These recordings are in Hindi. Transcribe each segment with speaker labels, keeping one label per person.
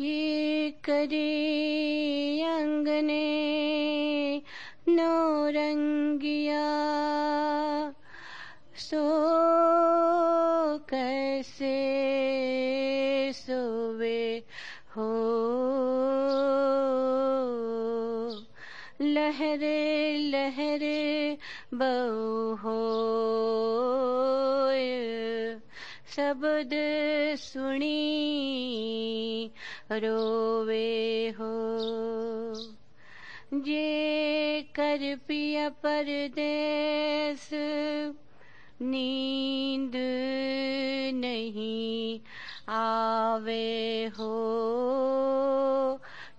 Speaker 1: ये करे अंगने नौरंगिया सो कैसे सोवे हो? लहरे लहरे बहु शब्द सुनी रोवे हो। जे कर पिया परदेस, नींद नहीं आवे हो।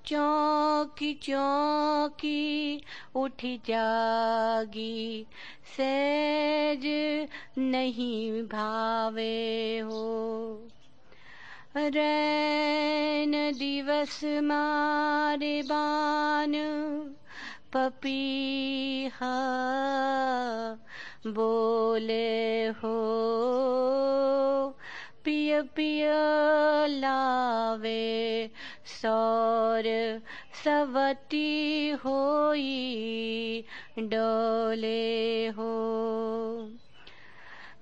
Speaker 1: चौकी चौकी उठ जागी, सहज नहीं भावे हो। रैन दिवस मारे बान, पपीहा बोले हो। पिय पिय लावे सौर, सवती होई डोले हो।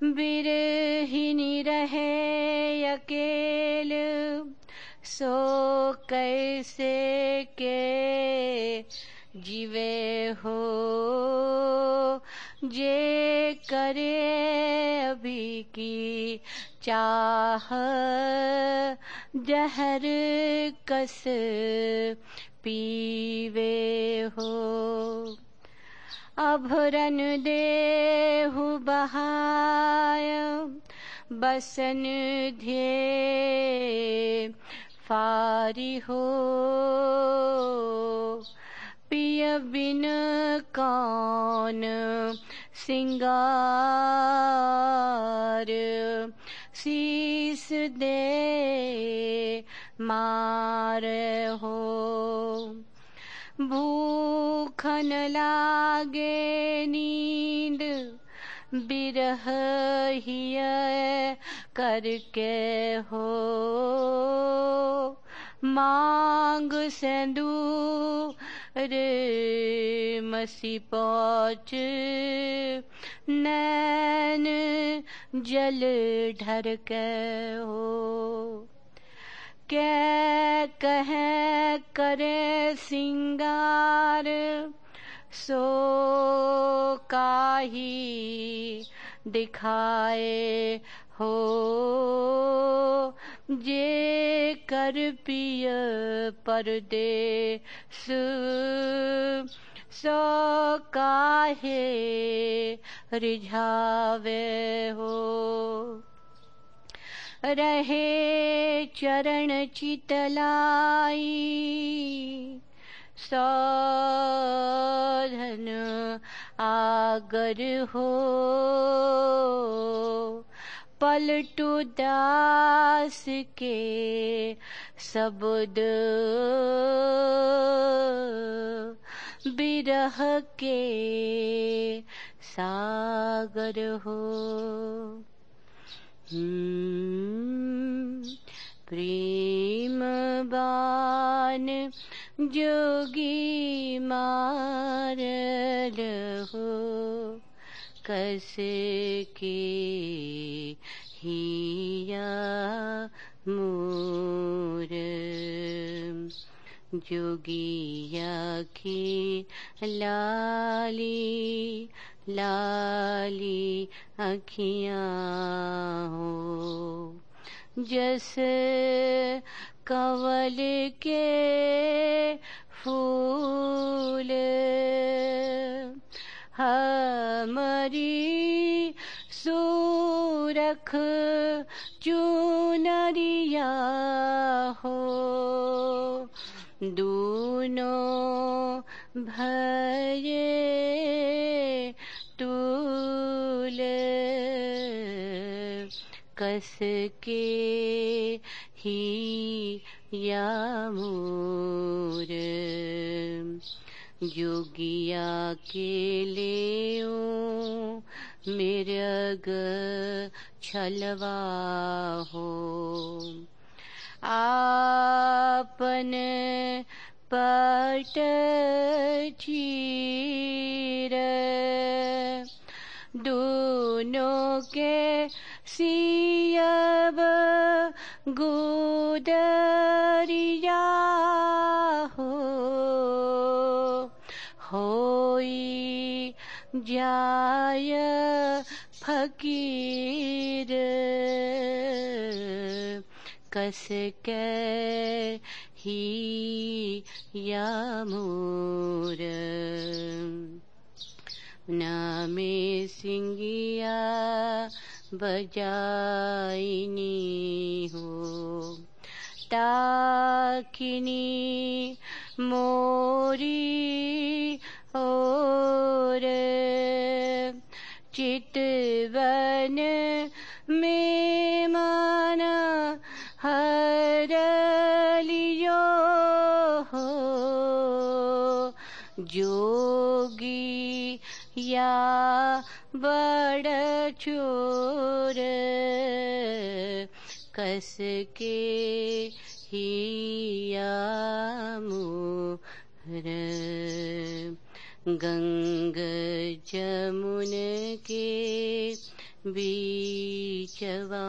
Speaker 1: बिरहिनी रहे अकेल, सो कैसे के जीवे हो? जे करे अभी की चाह, जहर कस पीवे हो। अभरन देहु बहाय, बसन ध्ये फारी हो। पिय बिन कौन सिंगार, शीस दे मार हो। भूखन लागे नींद, बिरह हिय करके हो। मांग सेंदू रे मसी पौच नैन जल ढर के हो। कै कह करे सिंगार, सो काही दिखाए हो। जे कर पिय पर परदेस, सो काहे रिझावे हो। रहे चरण चितलाई सौधन आगर हो पलटू दास के शब्द बिरह के सागर हो। प्रेम बान जोगी मारल हो कस के हिया मोर। जोगिया की लाली लाली अखियाँ हो। जस कंवल के फूल हमारी सूरख चुनरिया हो। दूनों भये कस के ही या मोर। जोगिया के ले मृग छलवा हो। आपन पट दोनों के सियब गुदरिया हो होई जाय फकीर। कस के ही या मोर? नामे सिंगिया बजाइनी हो ताकिनी मोरी और चितवन में मन हर लियो हो। जोगी या बड़ चोर कस के हिया गंग जमुन के बीचवा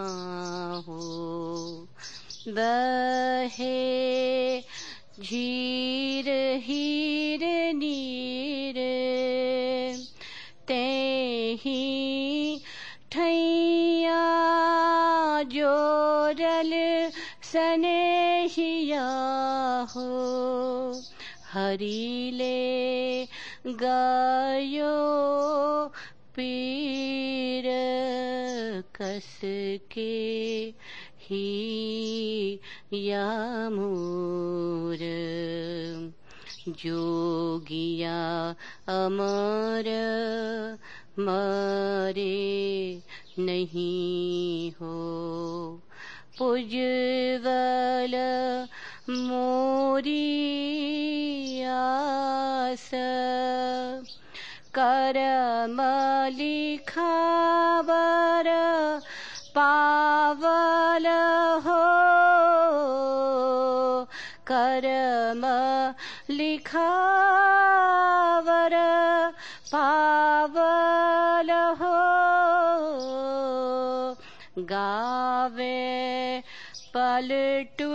Speaker 1: हो बहे झीर हीर सनेहिया हो हरीले गायो पीर कस के ही या जोगिया अमर मरे नहीं हो। पुजवल मोरी आस। करम लिखावर पावल हो। करम लिखावर पावल हो। पलटू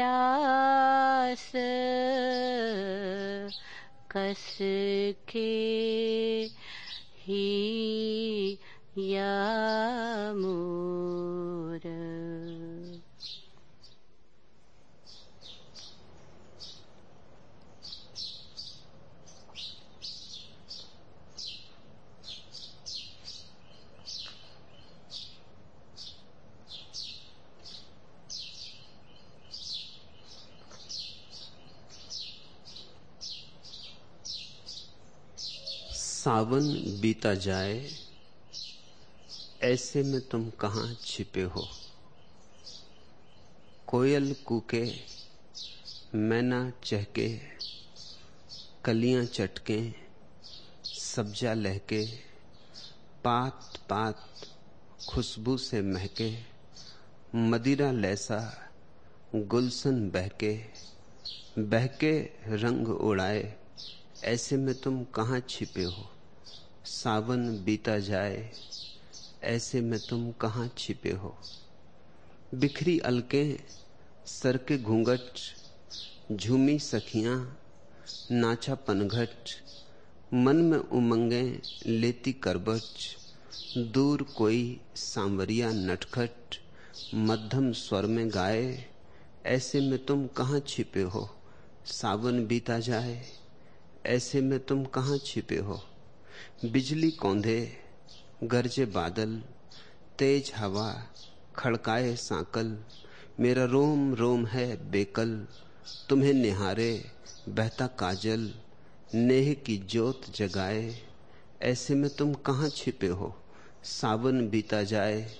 Speaker 1: दास कस के ही या मोर
Speaker 2: सावन बीता जाए, ऐसे में तुम कहाँ छिपे हो? कोयल कूके, मैना चहके, कलियाँ चटके, सब्जा लहके, पात पात खुशबू से महके, मदिरा लैसा गुलशन बहके बहके रंग उड़ाए, ऐसे में तुम कहाँ छिपे हो? सावन बीता जाए, ऐसे में तुम कहाँ छिपे हो? बिखरी अलके, सर के घूंघट, झूमी सखियाँ, नाचा पनघट, मन में उमंगे, लेती करबट दूर कोई सांवरिया नटखट, मध्यम स्वर में गाए, ऐसे में तुम कहाँ छिपे हो? सावन बीता जाए, ऐसे में तुम कहाँ छिपे हो? बिजली कौंधे, गरजे बादल, तेज हवा, खड़काए सांकल, मेरा रोम रोम है बेकल, तुम्हें निहारे, बहता काजल, नेह की जोत जगाए, ऐसे में तुम कहाँ छिपे हो, सावन बीता जाए,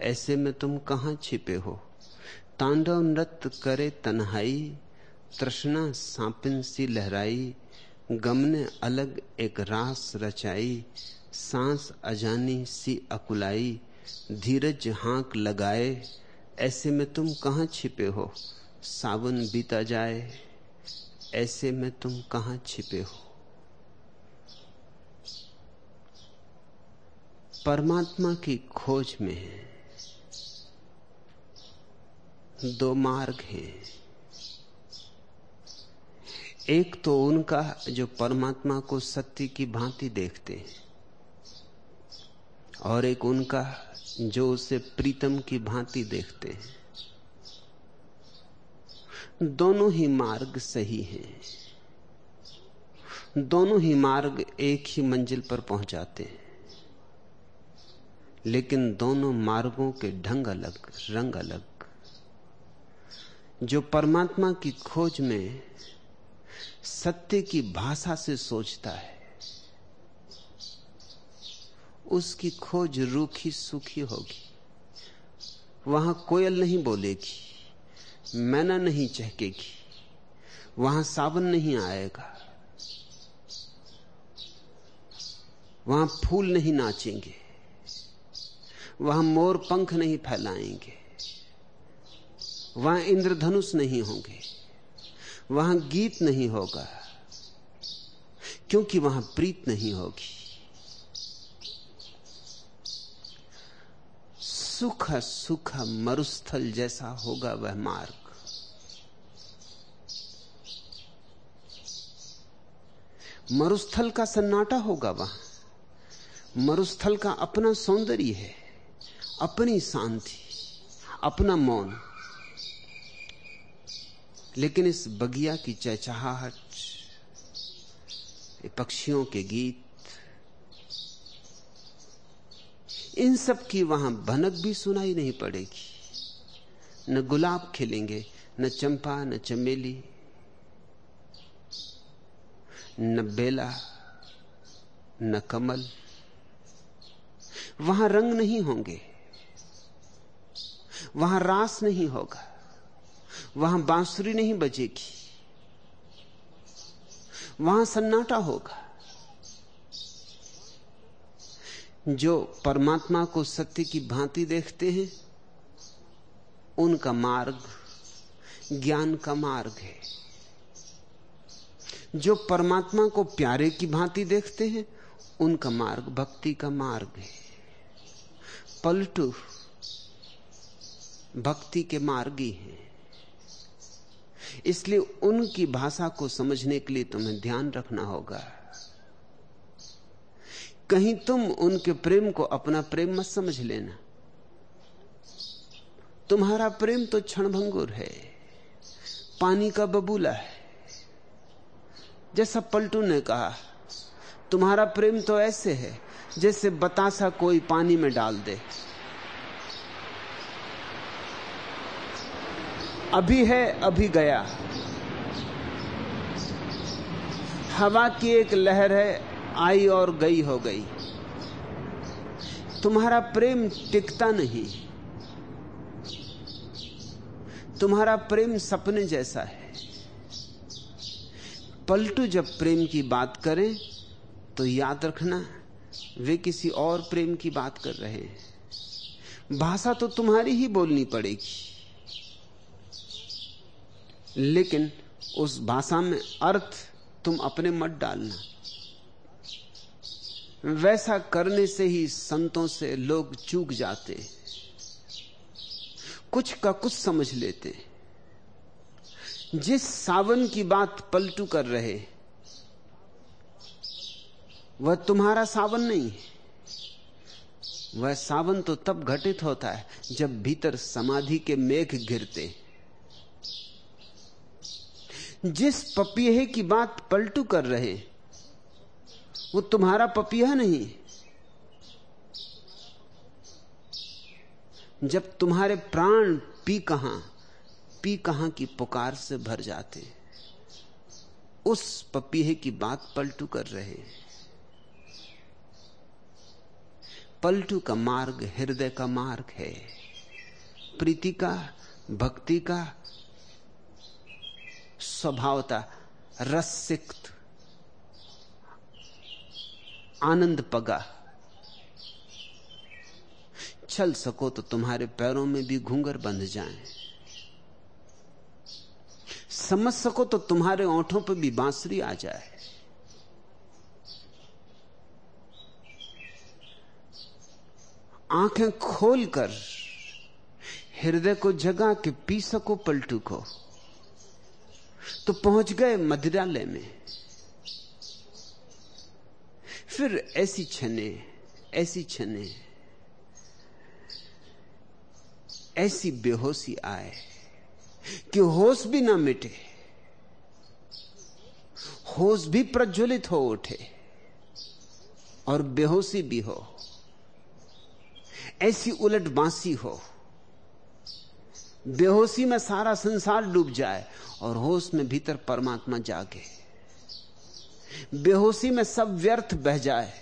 Speaker 2: ऐसे में तुम कहाँ छिपे हो, तांडव नृत्य करे तन्हाई, तृष्णा सांपिन सी लहराई गम ने अलग एक रास रचाई, सांस अजानी सी अकुलाई, धीरज हाक लगाए, ऐसे में तुम कहाँ छिपे हो? सावन बीता जाए, ऐसे में तुम कहाँ छिपे हो? परमात्मा की खोज में दो मार्ग हैं। एक तो उनका जो परमात्मा को सत्य की भांति देखते हैं, और एक उनका जो उसे प्रीतम की भांति देखते हैं। दोनों ही मार्ग सही हैं। दोनों ही मार्ग एक ही मंजिल पर पहुंचाते हैं। लेकिन दोनों मार्गों के ढंग अलग, रंग अलग। जो परमात्मा की खोज में सत्य की भाषा से सोचता है। उसकी खोज रूखी सूखी होगी। वहाँ कोयल नहीं बोलेगी, मैना नहीं चहकेगी, वहाँ सावन नहीं आएगा। वहाँ फूल नहीं नाचेंगे, वहाँ मोर पंख नहीं फैलाएँगे, वहाँ इंद्रधनुष नहीं होंगे। वहाँ गीत नहीं होगा, क्योंकि वहाँ प्रीत नहीं होगी। सुख सुख मरुस्थल जैसा होगा वह मार्ग। मरुस्थल का सन्नाटा होगा वहाँ। मरुस्थल का अपना सौंदर्य है, अपनी शांति, अपना मौन। लेकिन इस बगिया की चहचहाहट पक्षियों के गीत, इन सब की वहाँ भनक भी सुनाई नहीं पड़ेगी। न गुलाब खिलेंगे, न चंपा, न चमेली, न बेला, न कमल। वहाँ रंग नहीं होंगे, वहाँ रास नहीं होगा। वहाँ बांसुरी नहीं बजेगी। वहाँ सन्नाटा होगा। जो परमात्मा को सत्य की भांति देखते हैं, उनका मार्ग, ज्ञान का मार्ग है। जो परमात्मा को प्यारे की भांति देखते हैं, उनका मार्ग भक्ति का मार्ग है। पलटू भक्ति के मार्गी हैं। इसलिए उनकी भाषा को समझने के लिए तुम्हें ध्यान रखना होगा। कहीं तुम उनके प्रेम को अपना प्रेम मत समझ लेना। तुम्हारा प्रेम तो क्षणभंगुर है, पानी का बबूला है। जैसा पलटू ने कहा, तुम्हारा प्रेम तो ऐसे है जैसे बतासा कोई पानी में डाल दे। अभी है, अभी गया। हवा की एक लहर है, आई और गई हो गई। तुम्हारा प्रेम टिकता नहीं। तुम्हारा प्रेम सपने जैसा है। पलटू जब प्रेम की बात करें तो याद रखना, वे किसी और प्रेम की बात कर रहे हैं। भाषा तो तुम्हारी ही बोलनी पड़ेगी। लेकिन उस भाषा में अर्थ तुम अपने मत डालना। वैसा करने से ही संतों से लोग चूक जाते। कुछ का कुछ समझ लेते। जिस सावन की बात पलटू कर रहे, वह तुम्हारा सावन नहीं वह सावन तो तब घटित होता है जब भीतर समाधि के मेघ गिरते जिस पपीहे की बात पलटू कर रहे, वो तुम्हारा पपीहा नहीं। जब तुम्हारे प्राण पी कहाँ पी कहाँ की पुकार से भर जाते, उस पपीहे की बात पलटू कर रहे। पलटू का मार्ग, हृदय का मार्ग है, प्रीति का, भक्ति का स्वभावता, रसिक्त, आनंद पगा। चल सको तो तुम्हारे पैरों में भी घूंगर बंध जाएँ। समझ सको तो तुम्हारे ओंठों पर भी बांसुरी आ जाए। आँखें खोलकर हृदय को जगा के पी सको पलटू को। तो पहुँच गए मदिरालय में। फिर ऐसी छने ऐसी छने ऐसी बेहोशी आए कि होश भी ना मिटे, होश भी प्रज्वलित हो उठे और बेहोशी भी हो। ऐसी उलट बांसी हो, बेहोशी में सारा संसार डूब जाए और होश में भीतर परमात्मा जागे। बेहोशी में सब व्यर्थ बह जाए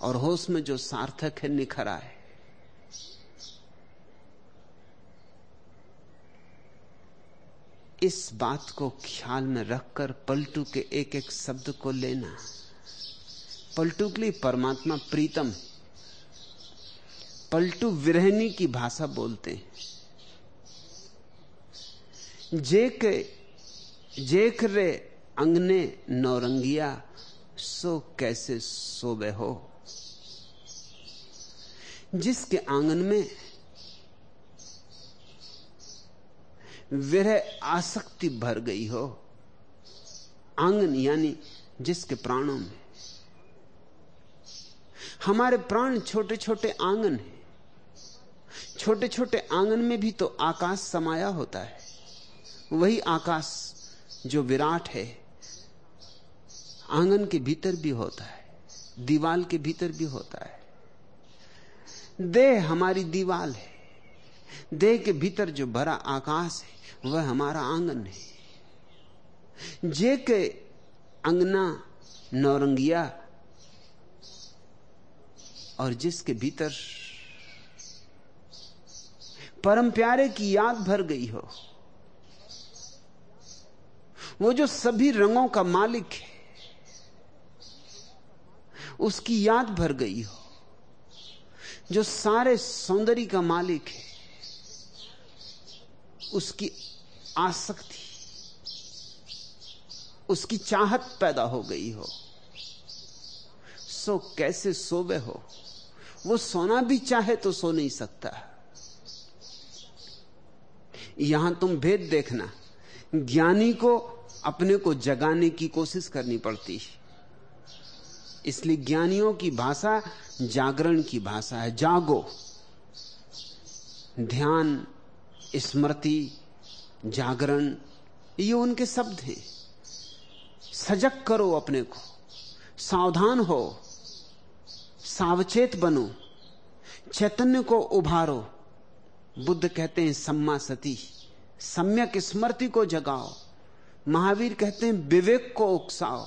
Speaker 2: और होश में जो सार्थक है निखर आए। इस बात को ख्याल में रखकर पलटू के एक एक शब्द को लेना। पलटू के लिए परमात्मा प्रीतम। पलटू विरहनी की भाषा बोलते हैं। जेक जेख रे अंगने नौरंगिया, सो कैसे सोबे हो? जिसके आँगन में विरह आसक्ति भर गई हो, आँगन यानी जिसके प्राणों में। हमारे प्राण छोटे छोटे आँगन हैं। छोटे छोटे आँगन में भी तो आकाश समाया होता है। वही आकाश जो विराट है, आँगन के भीतर भी होता है, दीवाल के भीतर भी होता है। देह हमारी दीवाल है। देह के भीतर जो भरा आकाश है, वह हमारा आँगन है। जे के अंगना नौरंगिया और जिसके भीतर परम प्यारे की याद भर गई हो वो जो सभी रंगों का मालिक है, उसकी याद भर गई हो। जो सारे सौंदर्य का मालिक है, उसकी आसक्ति, उसकी चाहत पैदा हो गई हो। सो कैसे सोवे हो? वो सोना भी चाहे तो सो नहीं सकता। यहाँ तुम भेद देखना। ज्ञानी को अपने को जगाने की कोशिश करनी पड़ती है। इसलिए ज्ञानियों की भाषा जागरण की भाषा है। जागो। ध्यान, स्मृति, जागरण, ये उनके शब्द हैं। सजग करो अपने को। सावधान हो। सावचेत बनो। चैतन्य को उभारो। बुद्ध कहते हैं, सम्मा सती। सम्यक स्मृति को जगाओ। महावीर कहते हैं, विवेक को उकसाओ।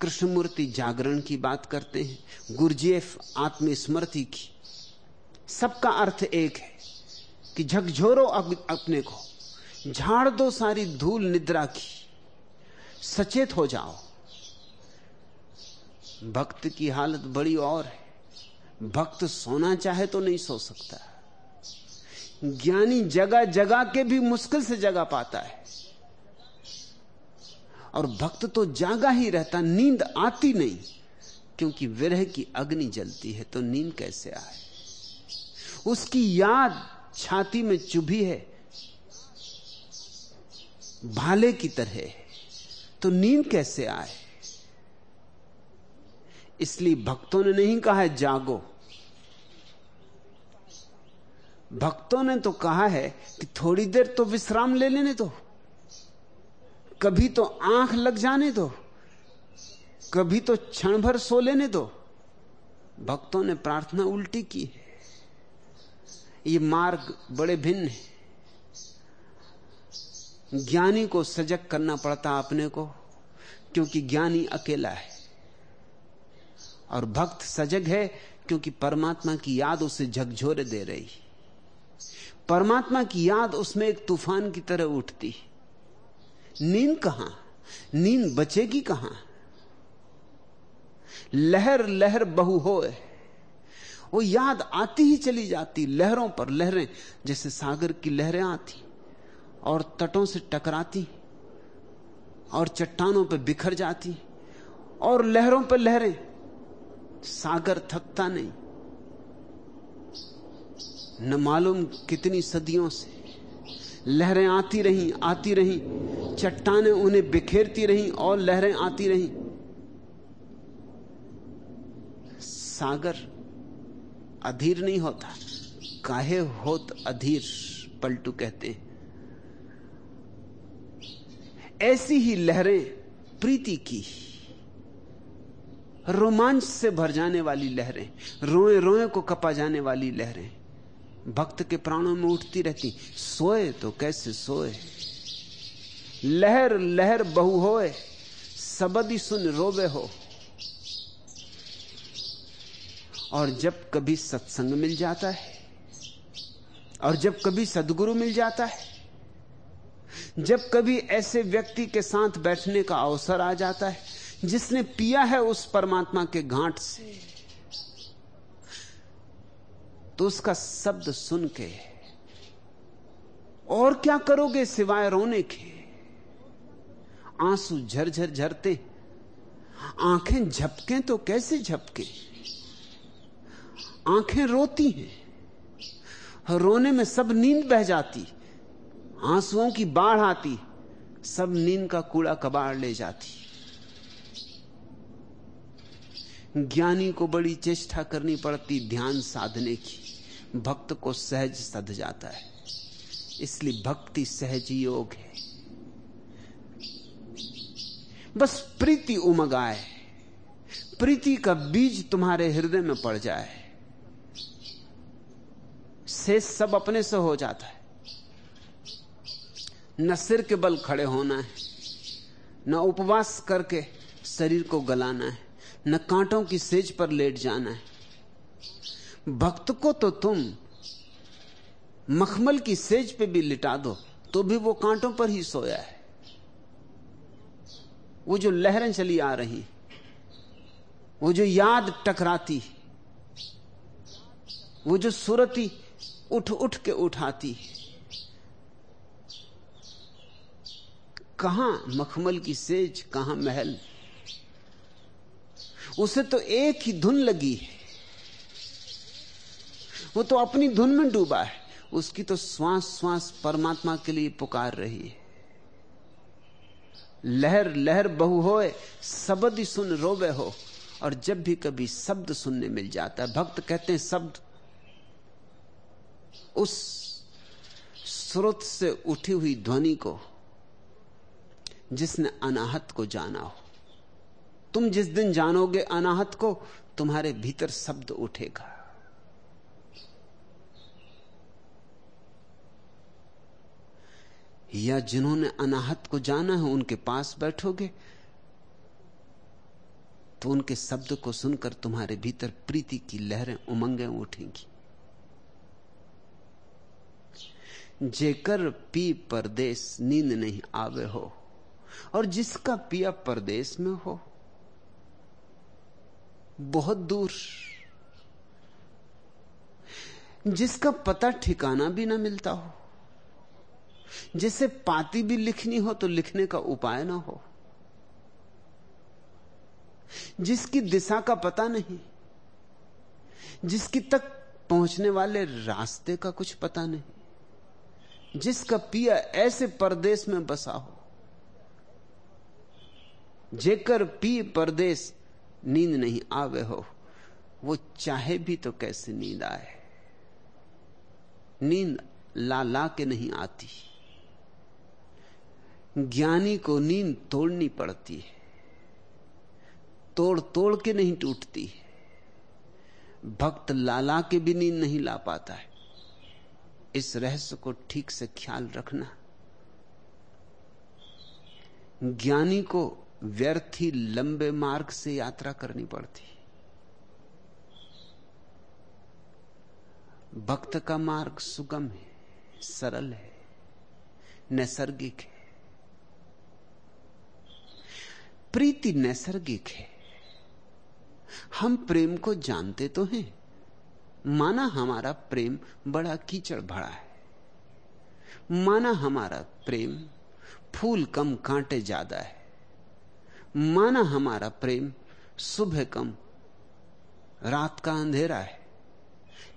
Speaker 2: कृष्णमूर्ति जागरण की बात करते हैं गुरजेफ आत्मस्मृति की। सबका अर्थ एक है कि झकझोरो अपने को, झाड़ दो सारी धूल निद्रा की, सचेत हो जाओ। भक्त की हालत बड़ी और है। भक्त सोना चाहे तो नहीं सो सकता। ज्ञानी जगह जगह के भी मुश्किल से जगा पाता है। और भक्त तो जागा ही रहता, नींद आती नहीं, क्योंकि विरह की अग्नि जलती है तो नींद कैसे आए? उसकी याद छाती में चुभी है, भाले की तरह तो नींद कैसे आए? इसलिए भक्तों ने नहीं कहा है, जागो। भक्तों ने तो कहा है कि थोड़ी देर तो विश्राम ले लेने दो। कभी तो आँख लग जाने दो। कभी तो क्षण भर सो लेने दो। भक्तों ने प्रार्थना उल्टी की है। ये मार्ग बड़े भिन्न है। ज्ञानी को सजग करना पड़ता अपने को, क्योंकि ज्ञानी अकेला है। और भक्त सजग है क्योंकि परमात्मा की याद उसे झकझोरे दे रही परमात्मा की याद उसमें एक तूफ़ान की तरह उठती नींद कहाँ? नींद बचेगी कहाँ? लहर लहर बहु होए। वो याद आती ही चली जाती, लहरों पर लहरें, जैसे सागर की लहरें आती, और तटों से टकराती, और चट्टानों पर बिखर जाती, और लहरों पर लहरें। सागर थकता नहीं। न मालूम कितनी सदियों से। लहरें आती रहीं आती रहीं, चट्टाने उन्हें बिखेरती रहीं और लहरें आती रहीं। सागर अधीर नहीं होता, काहे होत अधीर, पलटू कहते हैं। ऐसी ही लहरें प्रीति की, रोमांच से भर जाने वाली लहरें रोए रोए को कपा जाने वाली लहरें। भक्त के प्राणों में उठती रहती, सोए तो कैसे सोए? लहर लहर बहु होए, सबदी सुन रोवे हो। और जब कभी सत्संग मिल जाता है, और जब कभी सदगुरु मिल जाता है, जब कभी ऐसे व्यक्ति के साथ बैठने का अवसर आ जाता है, जिसने पिया है उस परमात्मा के घाट से तो उसका शब्द सुन के, और क्या करोगे सिवाय रोने के? आँसू झरझर झरते, आँखें झपके तो कैसे झपके? आँखें रोती हैं, रोने में सब नींद बह जाती, आंसुओं की बाढ़ आती, सब नींद का कूड़ा कबाड़ ले जाती। ज्ञानी को बड़ी चेष्टा करनी पड़ती ध्यान साधने की। भक्त को सहज सध जाता है। इसलिए भक्ति सहज योग है। बस प्रीति उमगाए। प्रीति का बीज तुम्हारे हृदय में पड़ जाए। से सब अपने से हो जाता है। न सिर के बल खड़े होना है, न उपवास करके शरीर को गलाना है, न कांटों की सेज पर लेट जाना है। भक्त को तो तुम मखमल की सेज पे भी लिटा दो तो भी वो कांटों पर ही सोया है। वो जो लहरें चली आ रही वो जो याद टकराती वो जो सुरती उठ उठ के उठाती कहाँ मखमल की सेज, कहाँ महल? उसे तो एक ही धुन लगी है। वो तो अपनी धुन में डूबा है। उसकी तो श्वास श्वास परमात्मा के लिए पुकार रही है। लहर लहर बहु होए, शब्द ही सुन रोवे हो, और जब भी कभी शब्द सुनने मिल जाता है। भक्त कहते हैं, शब्द उस स्रोत से उठी हुई ध्वनि को जिसने अनाहत को जाना हो। तुम जिस दिन जानोगे अनाहत को, तुम्हारे भीतर शब्द उठेगा। या जिन्होंने अनाहत को जाना है, उनके पास बैठोगे? तो उनके शब्द को सुनकर तुम्हारे भीतर प्रीति की लहरें उमंगें उठेंगी। जेकर पी परदेश नींद नहीं आवे हो, और जिसका पिया परदेश में हो, बहुत दूर। जिसका पता ठिकाना भी ना मिलता हो जिसे पाती भी लिखनी हो तो लिखने का उपाय ना हो। जिसकी दिशा का पता नहीं, जिसकी तक पहुँचने वाले रास्ते का कुछ पता नहीं, जिसका पिया ऐसे परदेश में बसा हो, जेकर पी परदेश नींद नहीं आवे हो, वो चाहे भी तो कैसे नींद आए। नींद ला ला के नहीं आती। ज्ञानी को नींद तोड़नी पड़ती है। तोड़ तोड़ के नहीं टूटती। भक्त लाला के भी नींद नहीं ला पाता है। इस रहस्य को ठीक से ख्याल रखना। ज्ञानी को व्यर्थ ही लंबे मार्ग से यात्रा करनी पड़ती। भक्त का मार्ग सुगम है, सरल है, नैसर्गिक है। प्रीति नैसर्गिक है। हम प्रेम को जानते तो हैं। माना हमारा प्रेम बड़ा कीचड़ भरा है। माना हमारा प्रेम फूल कम कांटे ज़्यादा है। माना हमारा प्रेम सुबह कम, रात का अंधेरा है।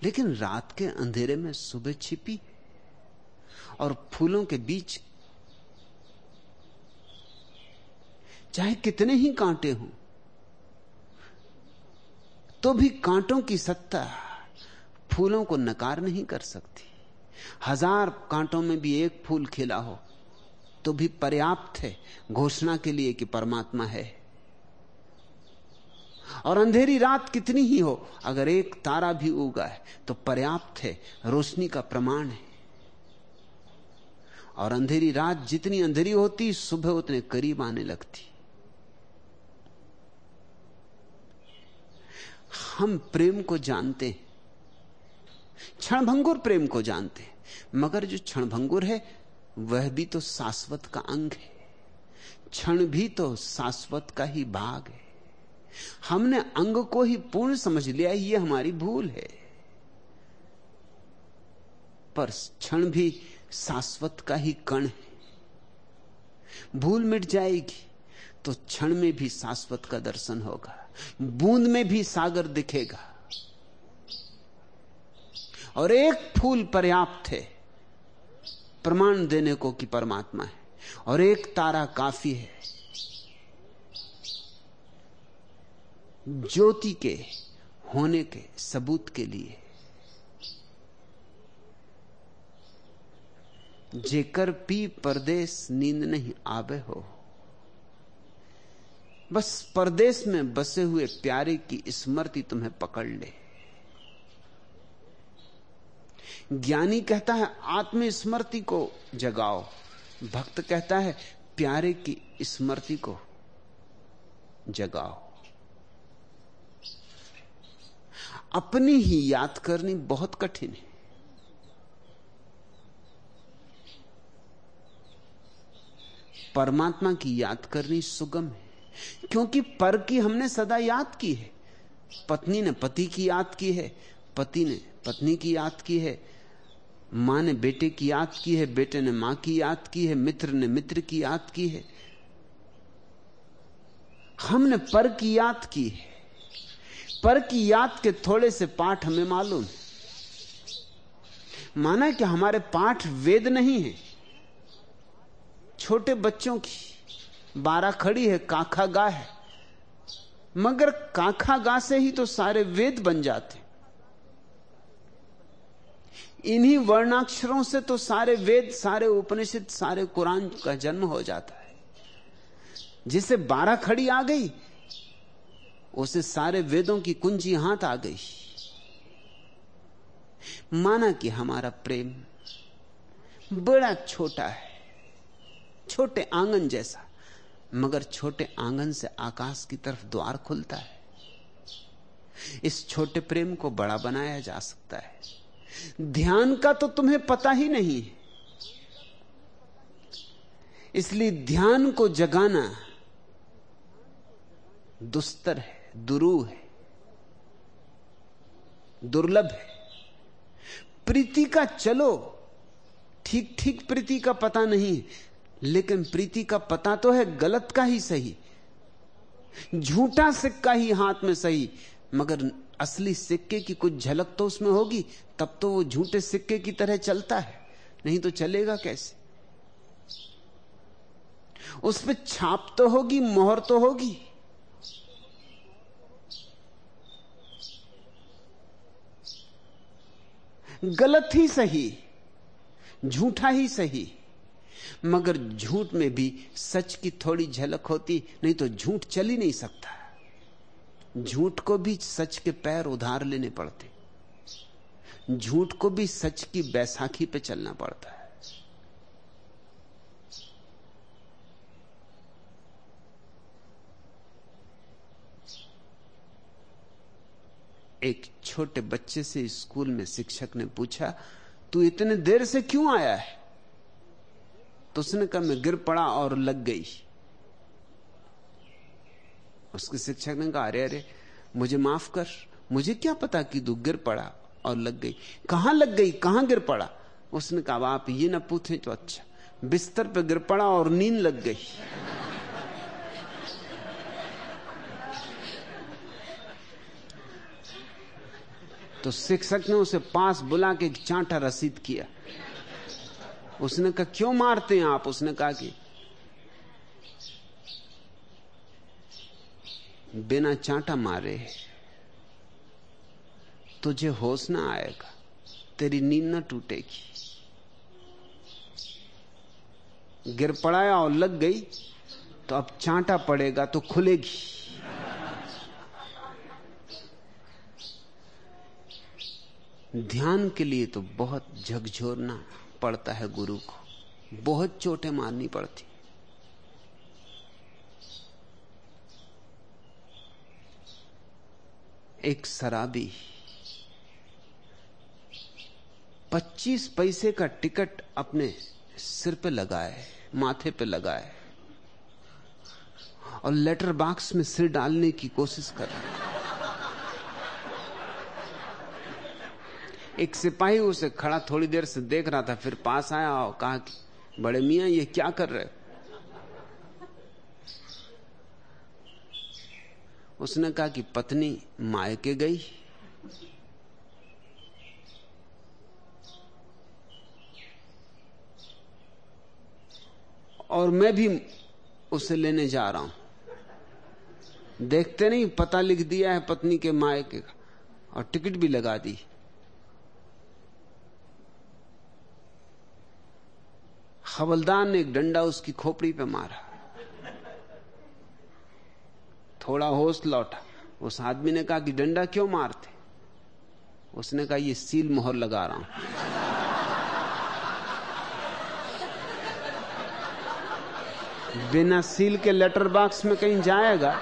Speaker 2: लेकिन रात के अंधेरे में सुबह छिपी और फूलों के बीच चाहे कितने ही कांटे हों तो भी कांटों की सत्ता फूलों को नकार नहीं कर सकती। हज़ार कांटों में भी एक फूल खिला हो तो भी पर्याप्त है, घोषणा के लिए कि परमात्मा है। और अंधेरी रात कितनी ही हो, अगर एक तारा भी उगा है तो पर्याप्त है, रोशनी का प्रमाण है। और अंधेरी रात जितनी अंधेरी होती, सुबह उतने करीब आने लगती। हम प्रेम को जानते हैं। क्षणभंगुर प्रेम को जानते हैं। मगर जो क्षणभंगुर है, वह भी तो शाश्वत का अंग है। क्षण भी तो शाश्वत का ही भाग है। हमने अंग को ही पूर्ण समझ लिया, ये हमारी भूल है। पर क्षण भी शाश्वत का ही कण है। भूल मिट जाएगी तो क्षण में भी शाश्वत का दर्शन होगा। बूंद में भी सागर दिखेगा। और एक फूल पर्याप्त है, प्रमाण देने को कि परमात्मा है। और एक तारा काफ़ी है। ज्योति के होने के, सबूत के लिए। जेकर पी परदेश नींद नहीं आवे हो बस परदेश में बसे हुए प्यारे की स्मृति तुम्हें पकड़ ले। ज्ञानी कहता है, आत्मस्मृति को जगाओ। भक्त कहता है, प्यारे की स्मृति को जगाओ। अपनी ही याद करनी बहुत कठिन है। परमात्मा की याद करनी सुगम है। क्योंकि पर की हमने सदा याद की है। पत्नी ने पति की याद की है, पति ने पत्नी की याद की है, माँ ने बेटे की याद की है, बेटे ने माँ की याद की है, मित्र ने मित्र की याद की है। हमने पर की याद की है। पर की याद के थोड़े से पाठ हमें मालूम है। माना कि हमारे पाठ वेद नहीं है, छोटे बच्चों की। बारह खड़ी है, काखा गा है। मगर काखा गा से ही तो सारे वेद बन जाते। इन्हीं वर्णाक्षरों से तो सारे वेद, सारे उपनिषद, सारे कुरान का जन्म हो जाता है। जिसे बारह खड़ी आ गई, उसे सारे वेदों की कुंजी हाथ आ गई। माना कि हमारा प्रेम बड़ा छोटा है, छोटे आँगन जैसा। मगर छोटे आँगन से आकाश की तरफ़ द्वार खुलता है। इस छोटे प्रेम को बड़ा बनाया जा सकता है। ध्यान का तो तुम्हें पता ही नहीं है। इसलिए ध्यान को जगाना दुस्तर है, दुरू है, दुर्लभ है। प्रीति का चलो ठीक ठीक प्रीति का पता नहीं लेकिन प्रीति का पता तो है गलत का ही सही, झूठा सिक्का ही हाथ में सही, मगर असली सिक्के की कुछ झलक तो उसमें होगी, तब तो वो झूठे सिक्के की तरह चलता है, नहीं तो चलेगा कैसे? उस पर छाप तो होगी, मोहर तो होगी। गलत ही सही, झूठा ही सही। मगर झूठ में भी सच की थोड़ी झलक होती, नहीं तो झूठ चल ही नहीं सकता। झूठ को भी सच के पैर उधार लेने पड़ते। झूठ को भी सच की बैसाखी पे चलना पड़ता है। एक छोटे बच्चे से स्कूल में शिक्षक ने पूछा, तू इतने देर से क्यों आया है? तो उसने कहा मैं गिर पड़ा और लग गई। उसके शिक्षक ने कहा, अरे अरे, मुझे माफ़ कर। मुझे क्या पता कि तू गिर पड़ा और लग गई। कहाँ लग गई? कहाँ गिर पड़ा? उसने कहा, आप ये ना पूछे तो अच्छा। बिस्तर पे गिर पड़ा और नींद लग गई। तो शिक्षक ने उसे पास बुला के चांटा रसीद किया। उसने कहा, क्यों मारते हैं आप? उसने कहा कि बिना चांटा मारे तुझे होश ना आएगा, तेरी नींद ना टूटेगी। गिर पड़ाया और लग गई तो अब चांटा पड़ेगा तो खुलेगी। ध्यान के लिए तो बहुत झकझोरना पड़ता है गुरु को। बहुत चोटें मारनी पड़ती। एक शराबी 25 पैसे का टिकट अपने सिर पे लगाए, माथे पे लगाए और लेटर बॉक्स में सिर डालने की कोशिश कर रहा एक सिपाही उसे खड़ा थोड़ी देर से देख रहा था, फिर पास आया और कहा कि, बड़े मियाँ, ये क्या कर रहे उसने कहा कि, पत्नी मायके गई। और मैं भी उसे लेने जा रहा हूँ। देखते नहीं, पता लिख दिया है पत्नी के मायके का, और टिकट भी लगा दी। हवलदार ने एक डंडा उसकी खोपड़ी पे मारा। थोड़ा होश लौटा। उस आदमी ने कहा कि डंडा क्यों मारते? उसने कहा, ये सील मोहर लगा रहा हूँ। बिना सील के लेटर बॉक्स में कहीं जाएगा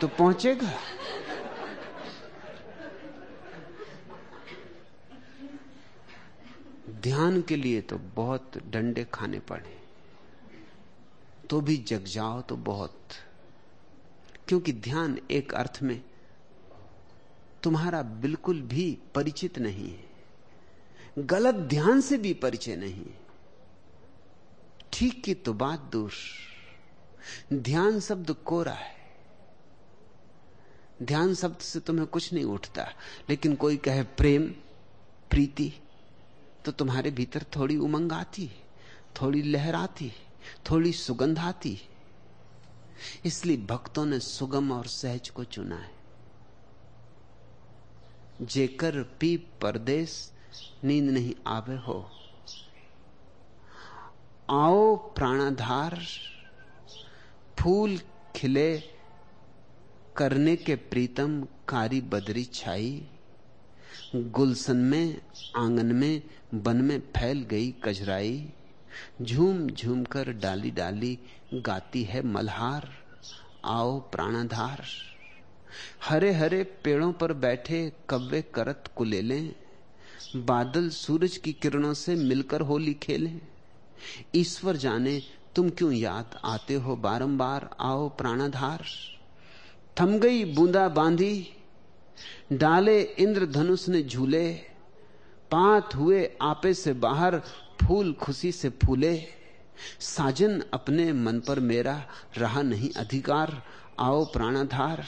Speaker 2: तो पहुंचेगा? ध्यान के लिए तो बहुत डंडे खाने पड़े। तो भी जग जाओ तो बहुत। क्योंकि ध्यान एक अर्थ में तुम्हारा बिल्कुल भी परिचित नहीं है। गलत ध्यान से भी परिचय नहीं है। ठीक की तो बात दूर। ध्यान शब्द कोरा है। ध्यान शब्द से तुम्हें कुछ नहीं उठता। लेकिन कोई कहे प्रेम, प्रीति तो तुम्हारे भीतर थोड़ी उमंग आती थोड़ी लहर आती थोड़ी सुगंध आती इसलिए भक्तों ने सुगम और सहज को चुना है। जेकर पी परदेश नींद नहीं आवे हो, आओ प्राणाधार, फूल खिले करने के प्रीतम कारी बदरी छाई, गुलशन में, आँगन में बन में फैल गई कजराई, झूम झूम कर डाली डाली गाती है मल्हार, आओ प्राणाधार। हरे हरे पेड़ों पर बैठे कव्वे करत कुलेले, बादल सूरज की किरणों से मिलकर होली खेले। ईश्वर जाने तुम क्यों याद आते हो बारंबार, आओ प्राणाधार। थम गई बूंदा बांधी, डाले इंद्रधनुष ने झूले पात हुए आपे से बाहर फूल खुशी से फूले। साजन अपने मन पर मेरा रहा नहीं अधिकार, आओ प्राणाधार।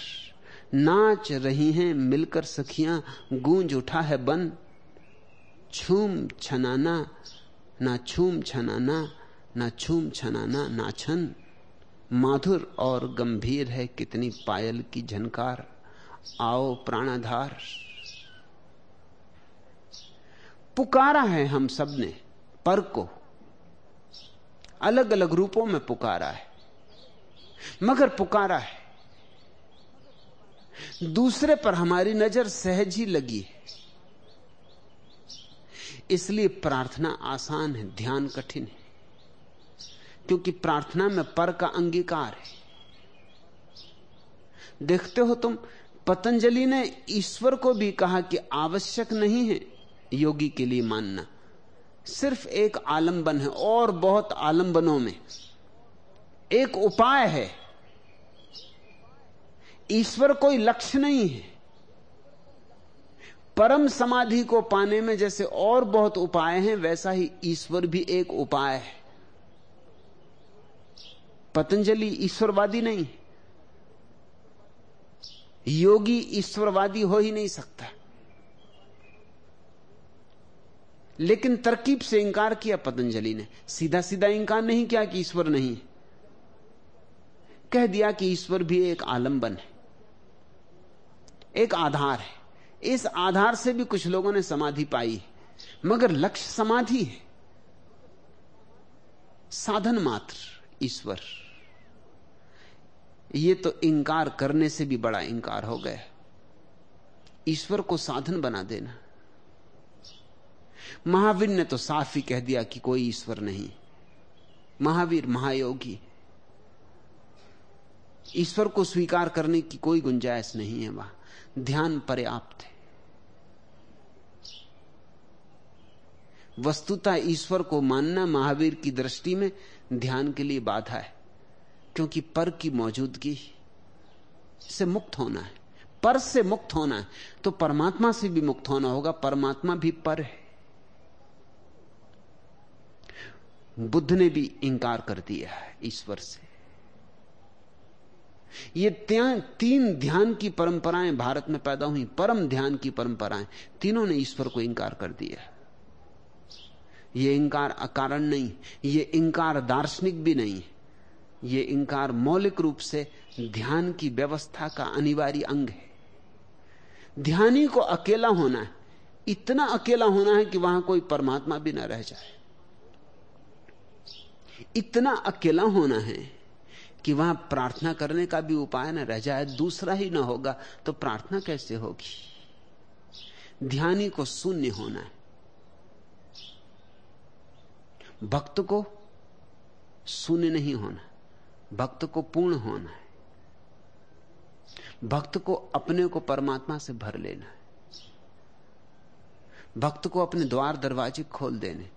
Speaker 2: नाच रही हैं मिलकर सखियाँ, गूंज उठा है बन। छूम छनाना, ना छूम छनाना, ना छूम छनाना नाछन माधुर और गंभीर है कितनी पायल की झनकार, आओ प्राणाधार। पुकारा है हम सबने पर को। अलग अलग रूपों में पुकारा है, मगर पुकारा है। दूसरे पर हमारी नज़र सहज ही लगी है। इसलिए प्रार्थना आसान है, ध्यान कठिन है, क्योंकि प्रार्थना में पर का अंगीकार है। देखते हो तुम, पतंजलि ने ईश्वर को भी कहा कि आवश्यक नहीं है योगी के लिए मानना। सिर्फ़ एक आलंबन है, और बहुत आलंबनों में। एक उपाय है। ईश्वर कोई लक्ष्य नहीं है। परम समाधि को पाने में जैसे और बहुत उपाय हैं, वैसा ही ईश्वर भी एक उपाय है। पतंजलि ईश्वरवादी नहीं। योगी ईश्वरवादी हो ही नहीं सकता। लेकिन तरकीब से इंकार किया पतंजलि ने। सीधा सीधा इंकार नहीं किया कि ईश्वर नहीं कह दिया कि ईश्वर भी एक आलंबन है। एक आधार है। इस आधार से भी कुछ लोगों ने समाधि पाई मगर लक्ष्य समाधि है। साधन मात्र, ईश्वर। ये तो इंकार करने से भी बड़ा इंकार हो गया। ईश्वर को साधन बना देना। महावीर ने तो साफ़ ही कह दिया कि कोई ईश्वर नहीं। महावीर, महायोगी। ईश्वर को स्वीकार करने की कोई गुंजाइश नहीं है वहाँ। ध्यान पर्याप्त है। वस्तुतः ईश्वर को मानना महावीर की दृष्टि में ध्यान के लिए बाधा है, क्योंकि पर की मौजूदगी से मुक्त होना है। पर से मुक्त होना है तो परमात्मा से भी मुक्त होना होगा, परमात्मा भी पर है। बुद्ध ने भी इंकार कर दिया है ईश्वर से। ये तीन ध्यान की परंपराएँ भारत में पैदा हुई, परम ध्यान की परंपराएँ, तीनों ने ईश्वर को इंकार कर दिया ये इंकार अकारण नहीं, ये इंकार दार्शनिक भी नहीं, ये इंकार मौलिक रूप से ध्यान की व्यवस्था का अनिवार्य अंग है। ध्यानी को अकेला होना है, इतना अकेला होना है कि वहाँ कोई परमात्मा भी ना रह जाए। इतना अकेला होना है कि वहाँ प्रार्थना करने का भी उपाय न रह जाए, दूसरा ही ना होगा तो प्रार्थना कैसे होगी? ध्यानी को शून्य होना है। भक्त को शून्य नहीं होना, भक्त को पूर्ण होना है। भक्त को अपने को परमात्मा से भर लेना है। भक्त को अपने द्वार दरवाजे खोल देने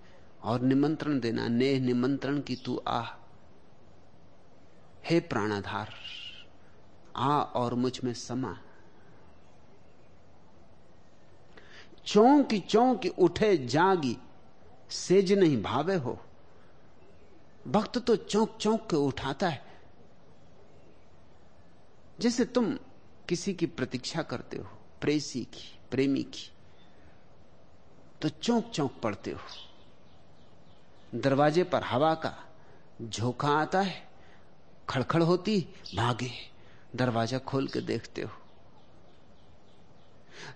Speaker 2: और निमंत्रण देना, नेह निमंत्रण की तू आ। हे प्राणाधार, आ और मुझमें समा। चौंकी चौंकी उठे जागी, सेज नहीं भावे हो। भक्त तो चौंक चौंक के उठाता है। जैसे तुम किसी की प्रतीक्षा करते हो, प्रेसी की, प्रेमी की तो चौंक चौंक पड़ते हो। दरवाजे पर हवा का झोंका आता है, खड़खड़ होती, भागे। दरवाज़ा खोल के देखते हो।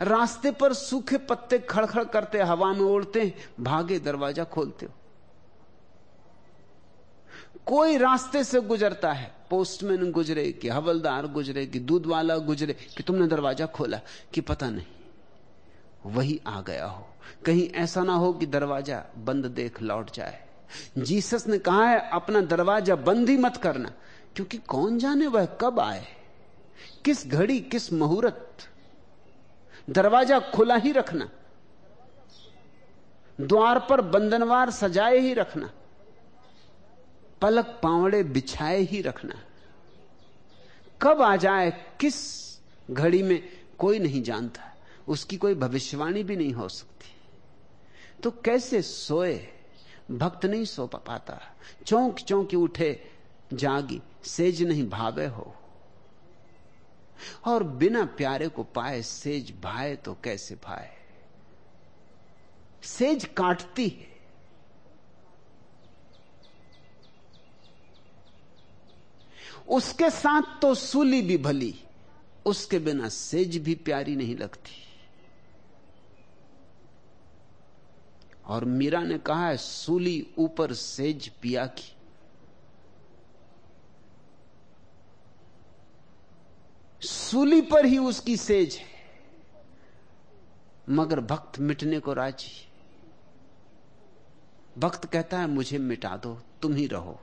Speaker 2: रास्ते पर सूखे पत्ते खड़खड़ करते, हवा में उड़ते, भागे, दरवाज़ा खोलते हो। कोई रास्ते से गुजरता है, पोस्टमैन गुजरे कि हवलदार गुजरे कि दूध वाला गुजरे कि तुमने दरवाज़ा खोला कि पता नहीं, वही आ गया हो। कहीं ऐसा ना हो कि दरवाज़ा बंद देख लौट जाए। जीसस ने कहा है, अपना दरवाज़ा बंद ही मत करना, क्योंकि कौन जाने वह कब आए? किस घड़ी, किस मुहूर्त? दरवाज़ा खुला ही रखना, द्वार पर बंधनवार सजाए ही रखना, पलक पावड़े बिछाए ही रखना। कब आ जाए, किस घड़ी में, कोई नहीं जानता, उसकी कोई भविष्यवाणी भी नहीं हो सकती। तो कैसे सोए भक्त नहीं सो पाता। चौंक चौंक उठे, जागी, सेज नहीं भावे हो। और बिना प्यारे को पाए सेज भाए तो कैसे भाए? सेज काटती है। उसके साथ तो सूली भी भली, उसके बिना सेज भी प्यारी नहीं लगती। और मीरा ने कहा है सूली ऊपर सेज पिया की। सूली पर ही उसकी सेज है, मगर भक्त मिटने को राज़ी भक्त कहता है, मुझे मिटा दो, तुम ही रहो।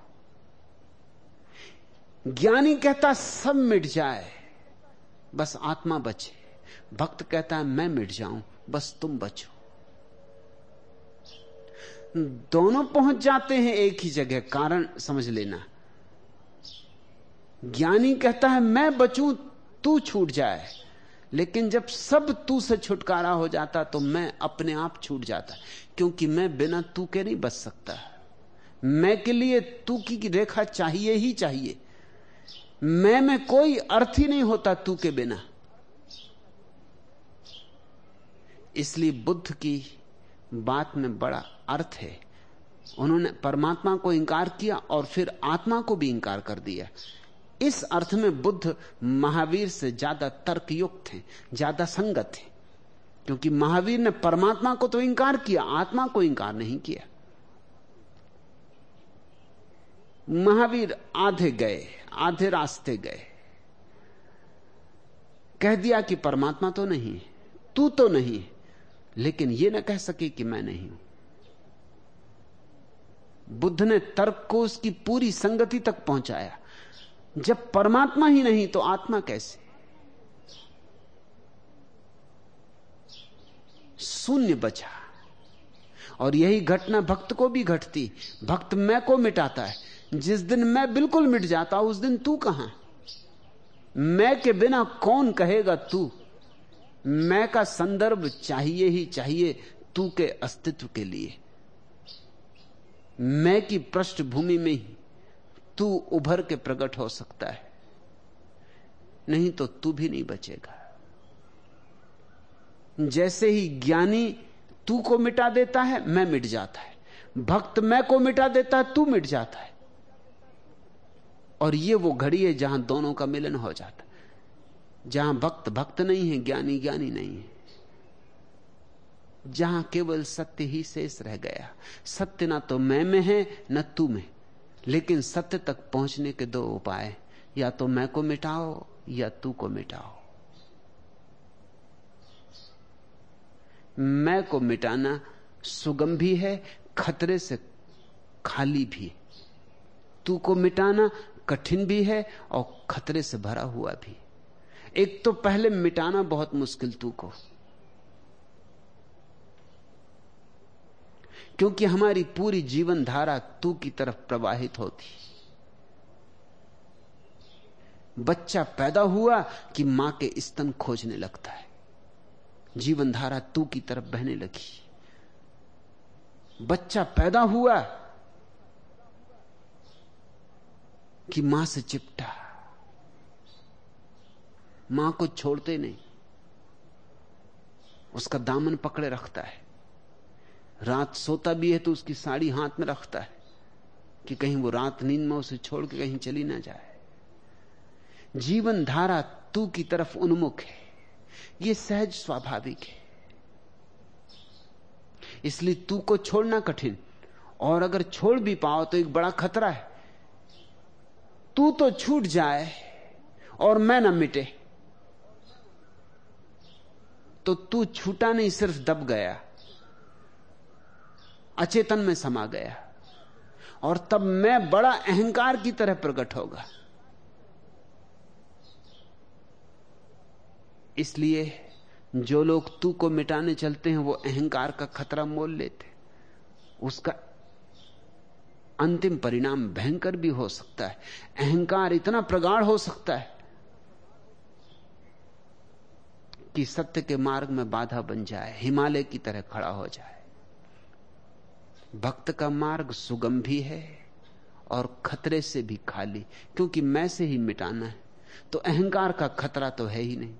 Speaker 2: ज्ञानी कहता, सब मिट जाए, बस आत्मा बचे। भक्त कहता है, मैं मिट जाऊँ, बस तुम बचो। दोनों पहुँच जाते हैं एक ही जगह, कारण समझ लेना। ज्ञानी कहता है, मैं बचूं, तू छूट जाए। लेकिन जब सब तू से छुटकारा हो जाता तो मैं अपने आप छूट जाता, क्योंकि मैं बिना तू के नहीं बच सकता। मैं के लिए तू की रेखा चाहिए ही चाहिए। मैं में कोई अर्थ ही नहीं होता तू के बिना। इसलिए बुद्ध की बात में बड़ा अर्थ है। उन्होंने परमात्मा को इंकार किया और फिर आत्मा को भी इंकार कर दिया। इस अर्थ में बुद्ध महावीर से ज़्यादा तर्कयुक्त थे ज़्यादा संगत थे क्योंकि महावीर ने परमात्मा को तो इंकार किया, आत्मा को इंकार नहीं किया। महावीर आधे गए, आधे रास्ते गए। कह दिया कि परमात्मा तो नहीं तू तो नहीं लेकिन यह ना कह सके कि मैं नहीं हूँ। बुद्ध ने तर्क को उसकी पूरी संगति तक पहुँचाया। जब परमात्मा ही नहीं तो आत्मा कैसे? शून्य बचा। और यही घटना भक्त को भी घटती। भक्त मैं को मिटाता है। जिस दिन मैं बिल्कुल मिट जाता, उस दिन तू कहाँ? मैं के बिना कौन कहेगा तू? मैं का संदर्भ चाहिए ही चाहिए तू के अस्तित्व के लिए। मैं की पृष्ठभूमि में ही तू उभर के प्रकट हो सकता है। नहीं तो तू भी नहीं बचेगा। जैसे ही ज्ञानी तू को मिटा देता है, मैं मिट जाता है। भक्त मैं को मिटा देता है, तू मिट जाता है। और ये वो घड़ी है जहाँ दोनों का मिलन हो जाता जहाँ भक्त भक्त नहीं है, ज्ञानी ज्ञानी नहीं है। जहाँ केवल सत्य ही शेष रह गया। सत्य ना तो मैं में है, न तू में। लेकिन सत्य तक पहुँचने के दो उपाय। या तो मैं को मिटाओ, या तू को मिटाओ। मैं को मिटाना सुगम भी है, खतरे से खाली भी तू को मिटाना कठिन भी है और खतरे से भरा हुआ भी एक तो पहले मिटाना बहुत मुश्किल तू को। क्योंकि हमारी पूरी जीवन धारा तू की तरफ़ प्रवाहित होती। बच्चा पैदा हुआ कि माँ के स्तन खोजने लगता है। जीवन धारा तू की तरफ़ बहने लगी। बच्चा पैदा हुआ कि माँ से चिपटा। माँ को छोड़ते नहीं। उसका दामन पकड़े रखता है। रात सोता भी है तो उसकी साड़ी हाथ में रखता है कि कहीं वो रात नींद में उसे छोड़ के कहीं चली ना जाए। जीवन धारा तू की तरफ़ उन्मुख है। ये सहज स्वाभाविक है। इसलिए तू को छोड़ना कठिन। और अगर छोड़ भी पाओ तो एक बड़ा खतरा है। तू तो छूट जाए और मैं ना मिटे। तो तू छूटा नहीं, सिर्फ़ दब गया। अचेतन में समा गया। और तब मैं बड़ा अहंकार की तरह प्रकट होगा। इसलिए जो लोग तू को मिटाने चलते हैं, वो अहंकार का खतरा मोल लेते उसका अंतिम परिणाम भयंकर भी हो सकता है। अहंकार इतना प्रगाढ़ हो सकता है कि सत्य के मार्ग में बाधा बन जाए, हिमालय की तरह खड़ा हो जाए। भक्त का मार्ग सुगम भी है और खतरे से भी खाली, क्योंकि मैं से ही मिटाना है। तो अहंकार का खतरा तो है ही नहीं।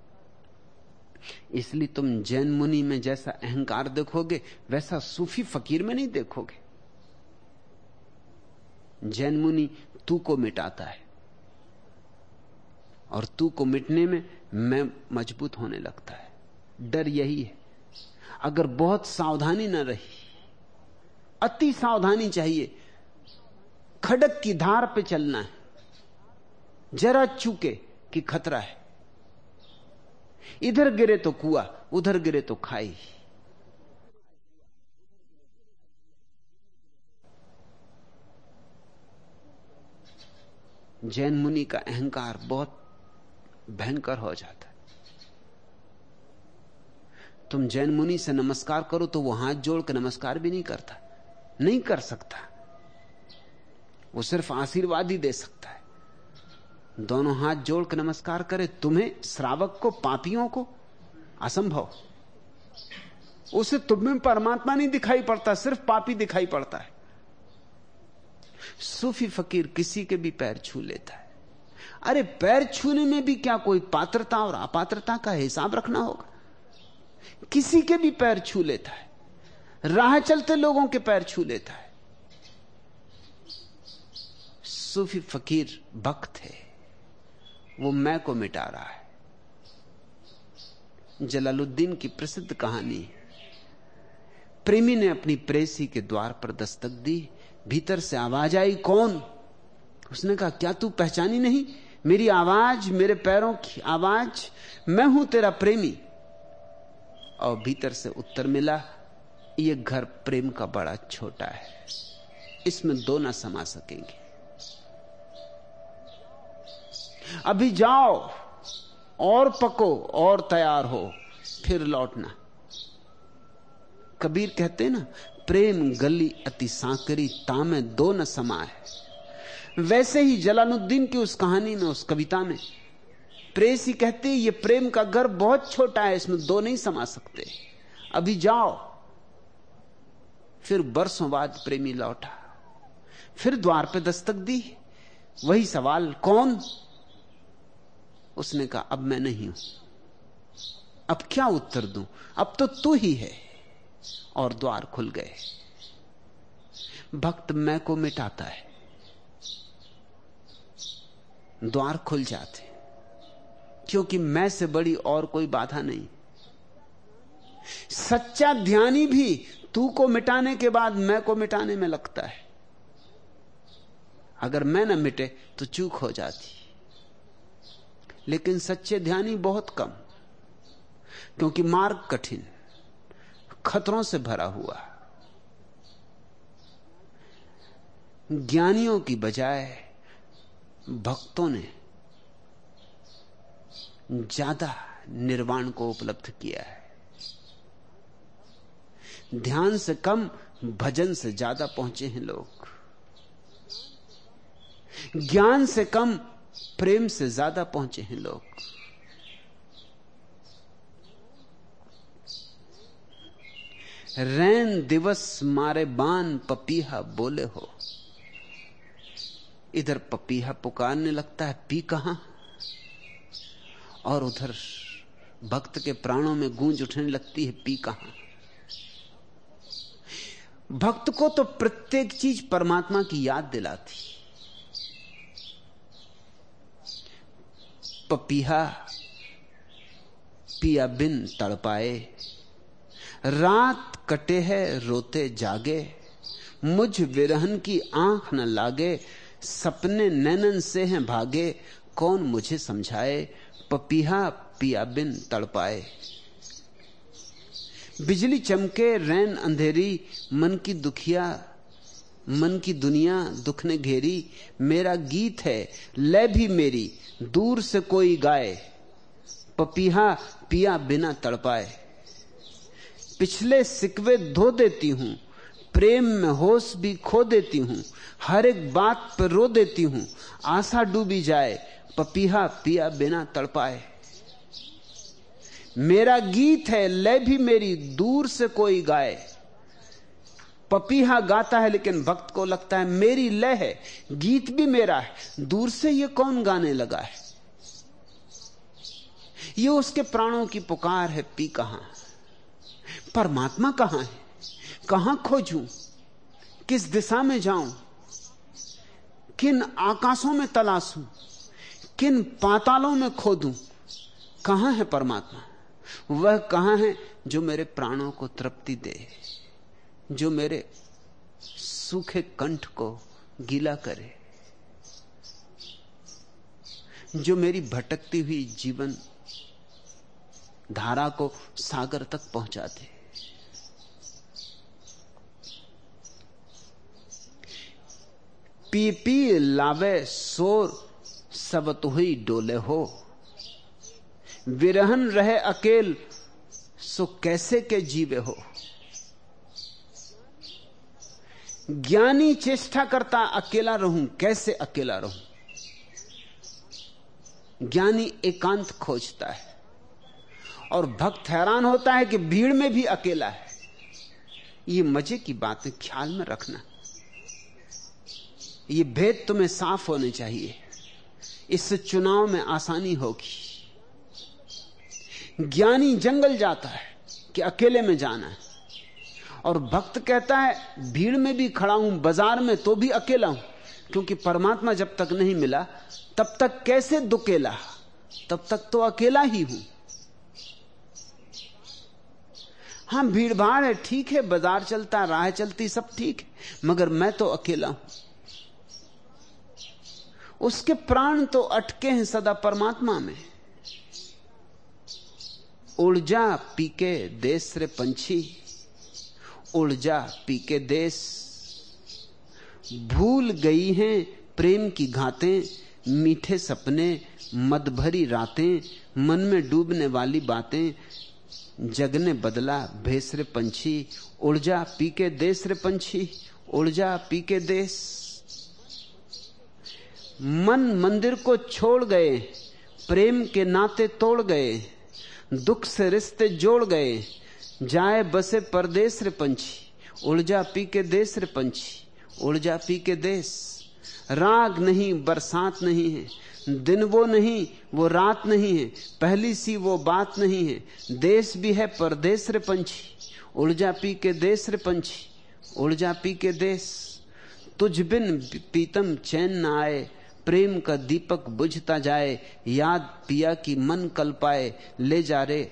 Speaker 2: इसलिए तुम जैन मुनि में जैसा अहंकार देखोगे, वैसा सूफी फकीर में नहीं देखोगे। जैन मुनि तू को मिटाता है और तू को मिटने में मैं मज़बूत होने लगता है। डर यही है। अगर बहुत सावधानी न रही अति सावधानी चाहिए। खडक की धार पे चलना है। जरा चूके कि खतरा है। इधर गिरे तो कुआ, उधर गिरे तो खाई। जैन मुनि का अहंकार बहुत भयंकर हो जाता है। तुम जैन मुनि से नमस्कार करो तो वो हाथ जोड़ के नमस्कार भी नहीं करता। नहीं कर सकता। वो सिर्फ़ आशीर्वाद ही दे सकता है। दोनों हाथ जोड़ के नमस्कार करे, तुम्हें श्रावक को, पापियों को, असंभव। उसे तुम्हें परमात्मा नहीं दिखाई पड़ता, सिर्फ़ पापी दिखाई पड़ता है। सूफी फकीर किसी के भी पैर छू लेता है। अरे, पैर छूने में भी क्या कोई पात्रता और अपात्रता का हिसाब रखना होगा? किसी के भी पैर छू लेता है। राह चलते लोगों के पैर छू लेता है। सूफी फकीर भक्त है। वो मैं को मिटा रहा है। जलालुद्दीन की प्रसिद्ध कहानी प्रेमी ने अपनी प्रेसी के द्वार पर दस्तक दी। भीतर से आवाज़ आई, कौन? उसने कहा, क्या तू पहचानी नहीं? मेरी आवाज़, मेरे पैरों की आवाज़, मैं हूँ तेरा प्रेमी। और भीतर से उत्तर मिला ये घर प्रेम का बड़ा छोटा है। इसमें दो ना समा सकेंगे। अभी जाओ, और पको, और तैयार हो, फिर लौटना। कबीर कहते ना, प्रेम गली अति सांकरी, तामे दो न समाए वैसे ही जलालुद्दीन की उस कहानी में, उस कविता में, प्रेसी कहते ये प्रेम का घर बहुत छोटा है, इसमें दो नहीं समा सकते। अभी जाओ फिर बरसों बाद प्रेमी लौटा। फिर द्वार पे दस्तक दी। वही सवाल, कौन? उसने कहा, अब मैं नहीं हूँ। अब क्या उत्तर दूँ? अब तो तू ही है। और द्वार खुल गए। भक्त मैं को मिटाता है। द्वार खुल जाते। क्योंकि मैं से बड़ी और कोई बाधा नहीं। सच्चा ध्यानी भी तू को मिटाने के बाद मैं को मिटाने में लगता है। अगर मैं न मिटे तो चूक हो जाती। लेकिन सच्चे ध्यानी बहुत कम, क्योंकि मार्ग कठिन, खतरों से भरा हुआ। ज्ञानियों की बजाय भक्तों ने ज़्यादा निर्वाण को उपलब्ध किया है। ध्यान से कम, भजन से ज़्यादा पहुँचे हैं लोग। ज्ञान से कम, प्रेम से ज़्यादा पहुँचे हैं लोग। रैन दिवस मारे बान पपीहा बोले हो। इधर पपीहा पुकारने लगता है, पी कहाँ? और उधर भक्त के प्राणों में गूंज उठने लगती है, पी कहाँ? भक्त को तो प्रत्येक चीज़ परमात्मा की याद दिलाती। पपीहा, पिया बिन तड़पाए। रात कटे है, रोते जागे। मुझ विरहन की आँख न लागे। सपने नैनन से हैं भागे। कौन मुझे समझाए? पपीहा, पिया बिन तड़पाए। बिजली चमके, रैन अंधेरी, मन की दुखिया, मन की दुनिया दुख ने घेरी, मेरा गीत है, ले भी मेरी, दूर से कोई गाए, पपीहा पिया बिना तड़पाए। पिछले सिकवे धो देती हूँ, प्रेम में होश भी खो देती हूँ, हर एक बात पर रो देती हूँ, आशा डूबी जाए, पपीहा पिया बिना तड़पाए। मेरा गीत है, ले भी मेरी दूर से कोई गाए। पपीहा गाता है, लेकिन भक्त को लगता है मेरी लय है, गीत भी मेरा है, दूर से ये कौन गाने लगा है? ये उसके प्राणों की पुकार है, पी कहाँ? परमात्मा कहाँ है? कहाँ खोजूं? किस दिशा में जाऊँ? किन आकाशों में तलाशूं? किन पातालों में खोदूं? कहाँ है परमात्मा? वह कहाँ है जो मेरे प्राणों को तृप्ति दे, जो मेरे सूखे कंठ को गीला करे, जो मेरी भटकती हुई जीवन धारा को सागर तक पहुँचा दे। पी पी लावे सोर सबत हुई डोले हो। विरहन रहे अकेल, सो कैसे के जीवे हो? ज्ञानी चेष्टा करता अकेला रहूँ, कैसे अकेला रहूँ? ज्ञानी एकांत खोजता है, और भक्त हैरान होता है कि भीड़ में भी अकेला है। ये मज़े की बात ख्याल में रखना। ये भेद तुम्हें साफ़ होने चाहिए। इससे चुनाव में आसानी होगी। ज्ञानी जंगल जाता है कि अकेले में जाना है। और भक्त कहता है, भीड़ में भी खड़ा हूँ, बाज़ार में तो भी अकेला हूँ, क्योंकि परमात्मा जब तक नहीं मिला, तब तक कैसे दुकेला? तब तक तो अकेला ही हूँ। हाँ भीड़ भाड़ है, ठीक है, बाज़ार चलता है राह चलती, सब ठीक है, मगर मैं तो अकेला हूँ। उसके प्राण तो अटके हैं सदा परमात्मा में। ऊर्जा पीके देश रे पंछी ऊर्जा पीके देश। भूल गई हैं प्रेम की घातें, मीठे सपने मद भरी रातें, मन में डूबने वाली बातें। जगने बदला भेसरे पंछी ऊर्जा पी के देश रे पंछी ऊर्जा पी के देश। मन मंदिर को छोड़ गए, प्रेम के नाते तोड़ गए। दुख से रिश्ते जोड़ गए, जाए बसे परदेश रे पंछी ऊर्जा पी के देश रे पंछी ऊर्जा पी के देश राग नहीं, बरसात नहीं है, दिन वो नहीं, वो रात नहीं है, पहली सी वो बात नहीं है। देश भी है परदेश रे पंछी ऊर्जा पी के देश रे पंछी ऊर्जा पी के देश तुझ बिन पीतम चैन न आए प्रेम का दीपक बुझता जाए, याद पिया की मन कल पाए, ले जा रे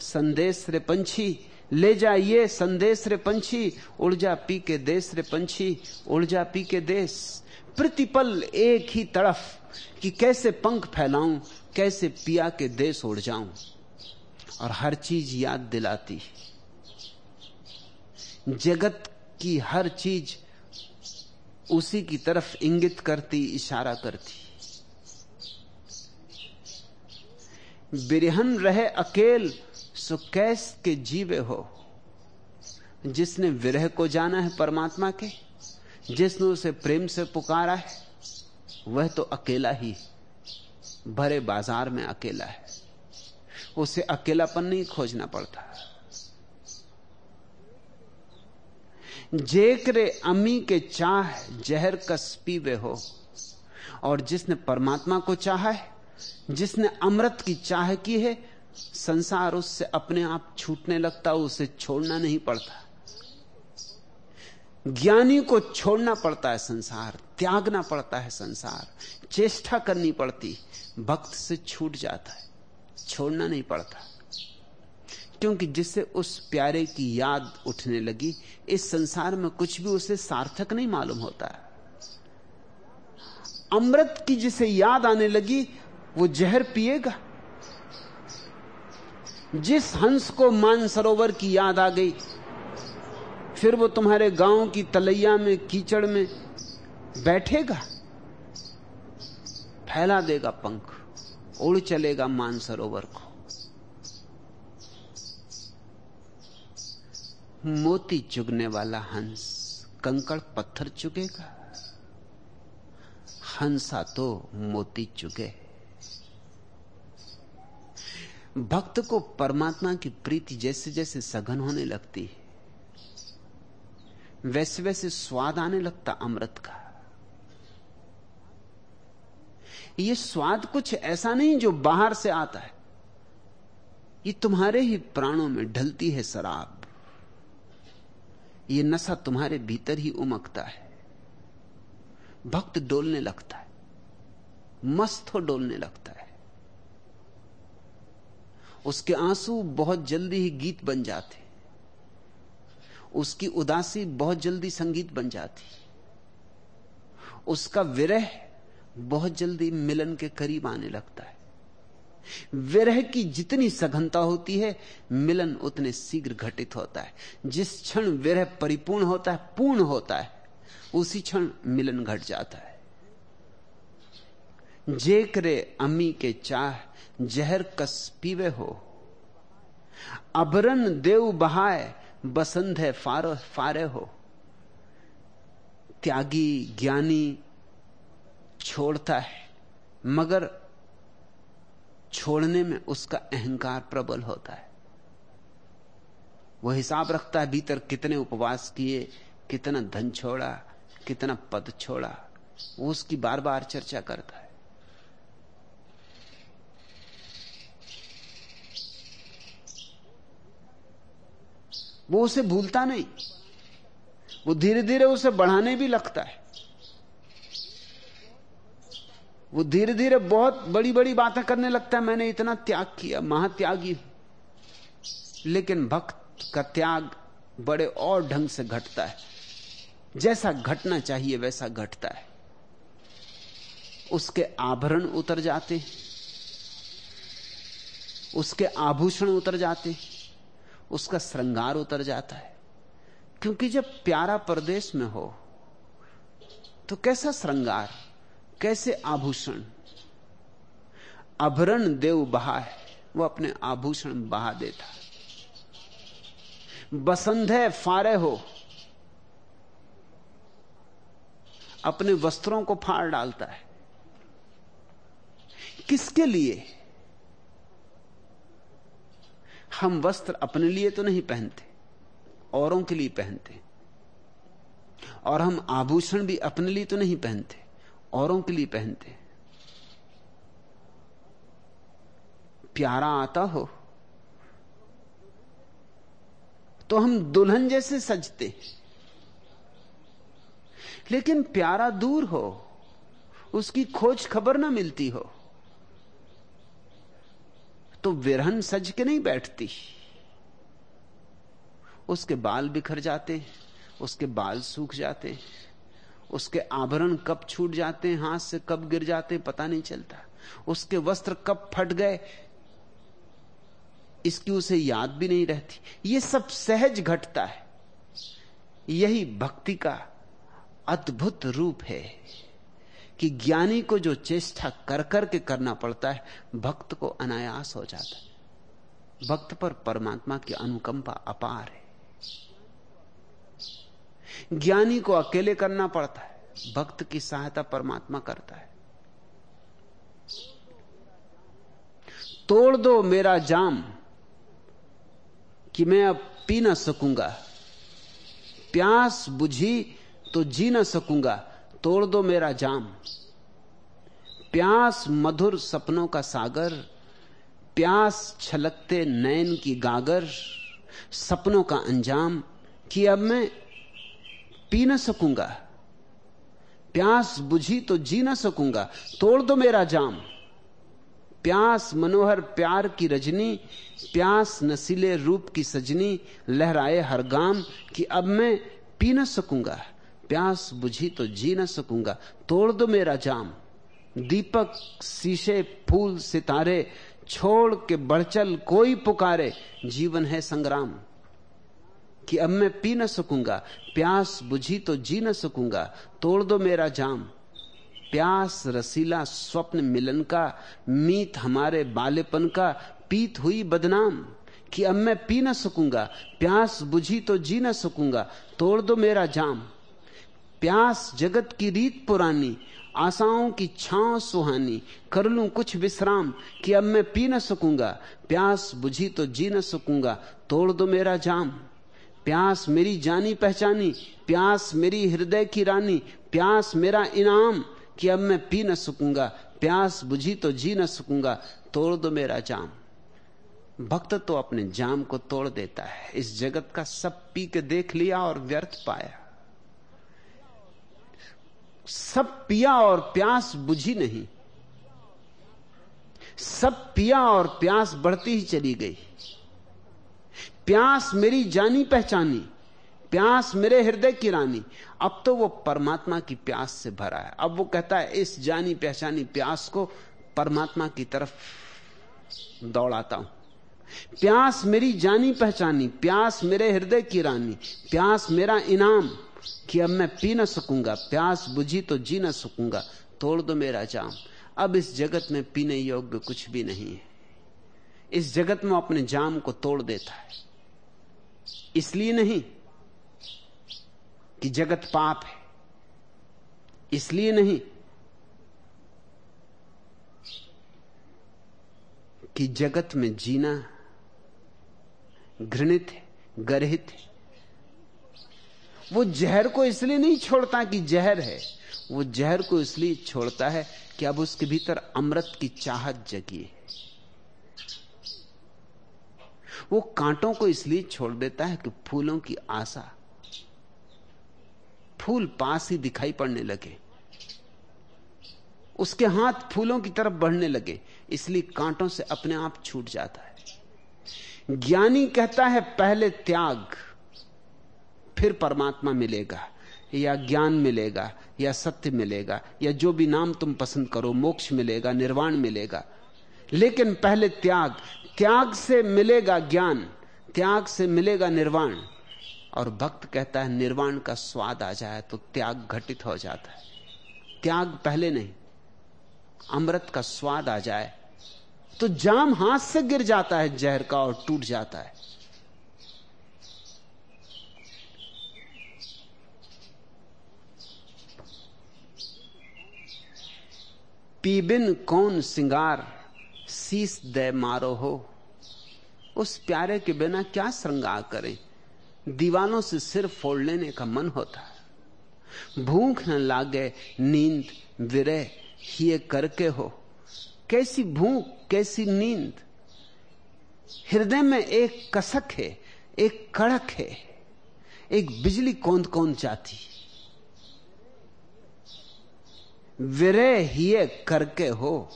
Speaker 2: संदेश रे पंछी, ले जाइए संदेश रे पंछी ऊर्जा पी के देश रे पंछी ऊर्जा पी के देश। प्रतिपल एक ही तड़फ कि कैसे पंख फैलाऊं, कैसे पिया के देश उड़ जाऊँ। और हर चीज़ याद दिलाती जगत की हर चीज़ उसी की तरफ़ इंगित करती, इशारा करती। बिरहन रहे अकेल, सो कैस के जीवे हो? जिसने विरह को जाना है परमात्मा के, जिसने उसे प्रेम से पुकारा है, वह तो अकेला ही, भरे बाज़ार में अकेला है। उसे अकेलापन नहीं खोजना पड़ता। जेकरे अमी के चाह जहर कस पीवे हो। और जिसने परमात्मा को चाहा है, जिसने अमृत की चाह की है, संसार उससे अपने आप छूटने लगता, उसे छोड़ना नहीं पड़ता। ज्ञानी को छोड़ना पड़ता है संसार, त्यागना पड़ता है संसार, चेष्टा करनी पड़ती, भक्त से छूट जाता है, छोड़ना नहीं पड़ता। क्योंकि जिससे उस प्यारे की याद उठने लगी, इस संसार में कुछ भी उसे सार्थक नहीं मालूम होता। अमृत की जिसे याद आने लगी, वो जहर पिएगा। जिस हंस को मानसरोवर की याद आ गई, फिर वो तुम्हारे गाँव की तलैया में, कीचड़ में बैठेगा। फैला देगा पंख, उड़ चलेगा मानसरोवर को। मोती चुगने वाला हंस। कंकड़ पत्थर चुगेगा। हंसा तो मोती चुगे। भक्त को परमात्मा की प्रीति जैसे जैसे सघन होने लगती है वैसे वैसे स्वाद आने लगता अमृत का। ये स्वाद कुछ ऐसा नहीं जो बाहर से आता है। ये तुम्हारे ही प्राणों में ढलती है शराब। ये नशा तुम्हारे भीतर ही उमकता है। भक्त डोलने लगता है। मस्त हो डोलने लगता है। उसके आँसू बहुत जल्दी ही गीत बन जाते। उसकी उदासी बहुत जल्दी संगीत बन जाती। उसका विरह बहुत जल्दी मिलन के करीब आने लगता है। विरह की जितनी सघनता होती है, मिलन उतने शीघ्र घटित होता है। जिस क्षण विरह परिपूर्ण होता है, पूर्ण होता है, उसी क्षण मिलन घट जाता है। जेकरे अमी के चाह, जहर कस पीवे हो। अबरन देव बहाय बसंत है फारो, फारे हो। त्यागी ज्ञानी छोड़ता है, मगर छोड़ने में उसका अहंकार प्रबल होता है। वो हिसाब रखता है भीतर कितने उपवास किए, कितना धन छोड़ा, कितना पद छोड़ा, वो उसकी बार बार चर्चा करता है। वो उसे भूलता नहीं। वो धीरे धीरे उसे बढ़ाने भी लगता है। वो धीरे धीरे बहुत बड़ी बड़ी बातें करने लगता है, मैंने इतना त्याग किया, महात्यागी हूँ। लेकिन भक्त का त्याग बड़े और ढंग से घटता है। जैसा घटना चाहिए, वैसा घटता है। उसके आभरण उतर जाते उसके आभूषण उतर जाते उसका श्रृंगार उतर जाता है। क्योंकि जब प्यारा प्रदेश में हो तो कैसा श्रृंगार? कैसे आभूषण? अभरण देव बहा है, वो अपने आभूषण बहा देता बसंधे फारे हो, अपने वस्त्रों को फाड़ डालता है। किसके लिए? हम वस्त्र अपने लिए तो नहीं पहनते, औरों के लिए पहनते। और हम आभूषण भी अपने लिए तो नहीं पहनते। औरों के लिए पहनते प्यारा आता हो तो हम दुल्हन जैसे सजते लेकिन प्यारा दूर हो, उसकी खोज खबर ना मिलती हो तो विरहन सज के नहीं बैठती। उसके बाल बिखर जाते उसके बाल सूख जाते उसके आभरण कब छूट जाते हैं, हाथ से कब गिर जाते हैं, पता नहीं चलता। उसके वस्त्र कब फट गए, इसकी उसे याद भी नहीं रहती। ये सब सहज घटता है। यही भक्ति का अद्भुत रूप है कि ज्ञानी को जो चेष्टा कर करके करना पड़ता है, भक्त को अनायास हो जाता है। भक्त पर परमात्मा की अनुकंपा अपार है। ज्ञानी को अकेले करना पड़ता है, भक्त की सहायता परमात्मा करता है। तोड़ दो मेरा जाम कि मैं अब पी ना सकूँगा। प्यास बुझी तो जी ना सकूँगा। तोड़ दो मेरा जाम। प्यास मधुर सपनों का सागर, प्यास छलकते नैन की गागर, सपनों का अंजाम कि अब मैं पी ना सकूँगा। प्यास बुझी तो जी ना सकूँगा। तोड़ दो मेरा जाम। प्यास मनोहर प्यार की रजनी, प्यास नसीले रूप की सजनी, लहराए हर गाम कि अब मैं पी ना सकूँगा। प्यास बुझी तो जी ना सकूँगा। तोड़ दो मेरा जाम। दीपक शीशे, फूल, सितारे, छोड़ के बढ़चल कोई पुकारे। जीवन है संग्राम। कि अब मैं पी ना सकूँगा, प्यास बुझी तो जी ना सकूँगा, तोड़ दो मेरा जाम। प्यास रसीला स्वप्न मिलन का, मीत हमारे बालेपन का, पीत हुई बदनाम। कि अब मैं पी ना सकूँगा, प्यास बुझी तो जी ना सकूँगा, तोड़ दो मेरा जाम। प्यास जगत की रीत पुरानी, आशाओं की छांव सुहानी, कर लूँ कुछ विश्राम। कि अब मैं पी न सकूँगा, प्यास बुझी तो जी न सकूँगा, तोड़ दो मेरा जाम। प्यास मेरी जानी पहचानी, प्यास मेरी हृदय की रानी, प्यास मेरा इनाम कि अब मैं पी न सकूँगा, प्यास बुझी तो जी न सकूँगा, तोड़ दो मेरा जाम। भक्त तो अपने जाम को तोड़ देता है, इस जगत का सब पी के देख लिया और व्यर्थ पाया। सब पिया और प्यास बुझी नहीं, सब पिया और प्यास बढ़ती ही चली गई। प्यास मेरी जानी पहचानी, प्यास मेरे हृदय की रानी। अब तो वो परमात्मा की प्यास से भरा है। अब वो कहता है, इस जानी पहचानी प्यास को परमात्मा की तरफ़ दौड़ाता हूँ। प्यास मेरी जानी पहचानी, प्यास मेरे हृदय की रानी, प्यास मेरा इनाम कि अब मैं पी ना सकूँगा, प्यास बुझी तो जी ना सकूँगा, तोड़ दो मेरा जाम। अब इस जगत में पीने योग्य कुछ भी नहीं है। इस जगत में अपने जाम को तोड़ देता है। इसलिए नहीं कि जगत पाप है। इसलिए नहीं कि जगत में जीना घृणित है, गर्हित है। वो जहर को इसलिए नहीं छोड़ता कि जहर है, वो जहर को इसलिए छोड़ता है कि अब उसके भीतर अमृत की चाहत जगी है। वो कांटों को इसलिए छोड़ देता है कि फूलों की आशा, फूल पास ही दिखाई पड़ने लगे। उसके हाथ फूलों की तरफ़ बढ़ने लगे, इसलिए कांटों से अपने आप छूट जाता है। ज्ञानी कहता है, पहले त्याग, फिर परमात्मा मिलेगा, या ज्ञान मिलेगा, या सत्य मिलेगा, या जो भी नाम तुम पसंद करो, मोक्ष मिलेगा, निर्वाण मिलेगा लेकिन पहले त्याग त्याग से मिलेगा ज्ञान, त्याग से मिलेगा निर्वाण। और भक्त कहता है, निर्वाण का स्वाद आ जाए तो त्याग घटित हो जाता है। त्याग पहले नहीं, अमृत का स्वाद आ जाए तो जाम हाथ से गिर जाता है, जहर का और टूट जाता है। पीबिन कौन सिंगार? शीस दे मारो हो। उस प्यारे के बिना क्या श्रृंगार करें? दीवानों से सिर फोड़ लेने का मन होता। है भूख न लागे, नींद विरह, ये करके हो। कैसी भूख, कैसी नींद? हृदय में एक कसक है, एक कड़क है, एक बिजली कौन कौन चाहती विरह ही करके हो।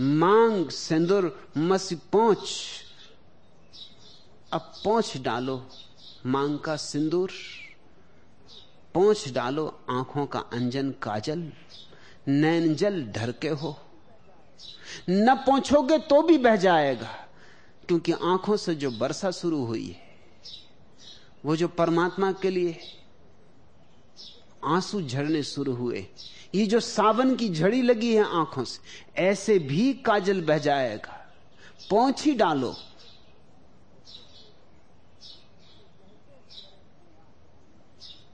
Speaker 2: मांग सिंदूर मसी पहुँच। अब पहुँच डालो मांग का सिंदूर। पहुँच डालो आँखों का अंजन काजल। नैन जल ढर के हो। न पहुंचोगे तो भी बह जाएगा, क्योंकि आँखों से जो वर्षा शुरू हुई है, वो जो परमात्मा के लिए आँसू झड़ने शुरू हुए ये जो सावन की झड़ी लगी है आँखों से, ऐसे भी काजल बह जाएगा। पहुँच ही डालो।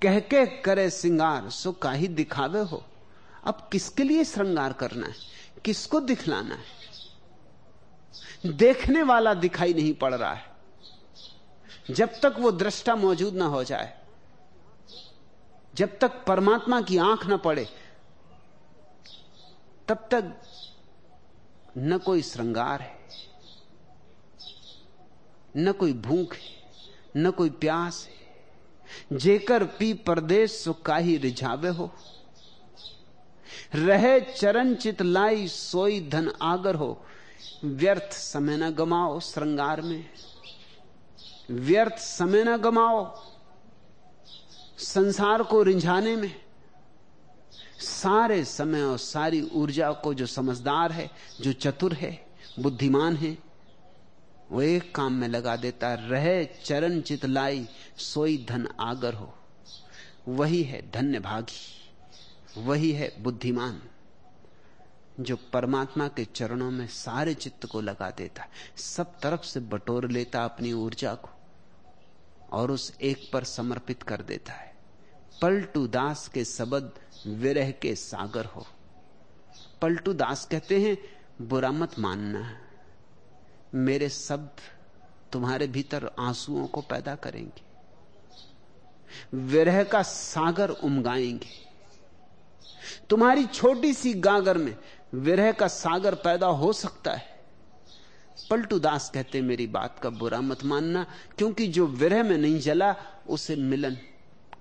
Speaker 2: कह के करे सिंगार, सो काही दिखावे हो? अब किसके लिए श्रृंगार करना है? किसको दिखलाना है? देखने वाला दिखाई नहीं पड़ रहा है। जब तक वो दृष्टा मौजूद ना हो जाए, जब तक परमात्मा की आँख ना पड़े तब तक न कोई श्रृंगार है, न कोई भूख है, न कोई प्यास है। जेकर पी परदेश सो रिझावे हो। रहे चरण चित लाई, सोई धन आगर हो। व्यर्थ समय न गमाओ श्रृंगार में। व्यर्थ समय न गमाओ संसार को रिंझाने में। सारे समय और सारी ऊर्जा को जो समझदार है, जो चतुर है, बुद्धिमान है, वो एक काम में लगा देता रहे, चरण चित लाई, सोई धन आगर हो। वही है धन्य भागी, वही है बुद्धिमान, जो परमात्मा के चरणों में सारे चित्त को लगा देता सब तरफ़ से बटोर लेता अपनी ऊर्जा को और उस एक पर समर्पित कर देता है। पलटू दास के शब्द विरह के सागर हो। पलटू दास कहते हैं, बुरा मत मानना। मेरे शब्द तुम्हारे भीतर आंसुओं को पैदा करेंगे। विरह का सागर उमगाएँगे। तुम्हारी छोटी सी गागर में विरह का सागर पैदा हो सकता है। पलटू दास कहते, मेरी बात का बुरा मत मानना, क्योंकि जो विरह में नहीं जला, उसे मिलन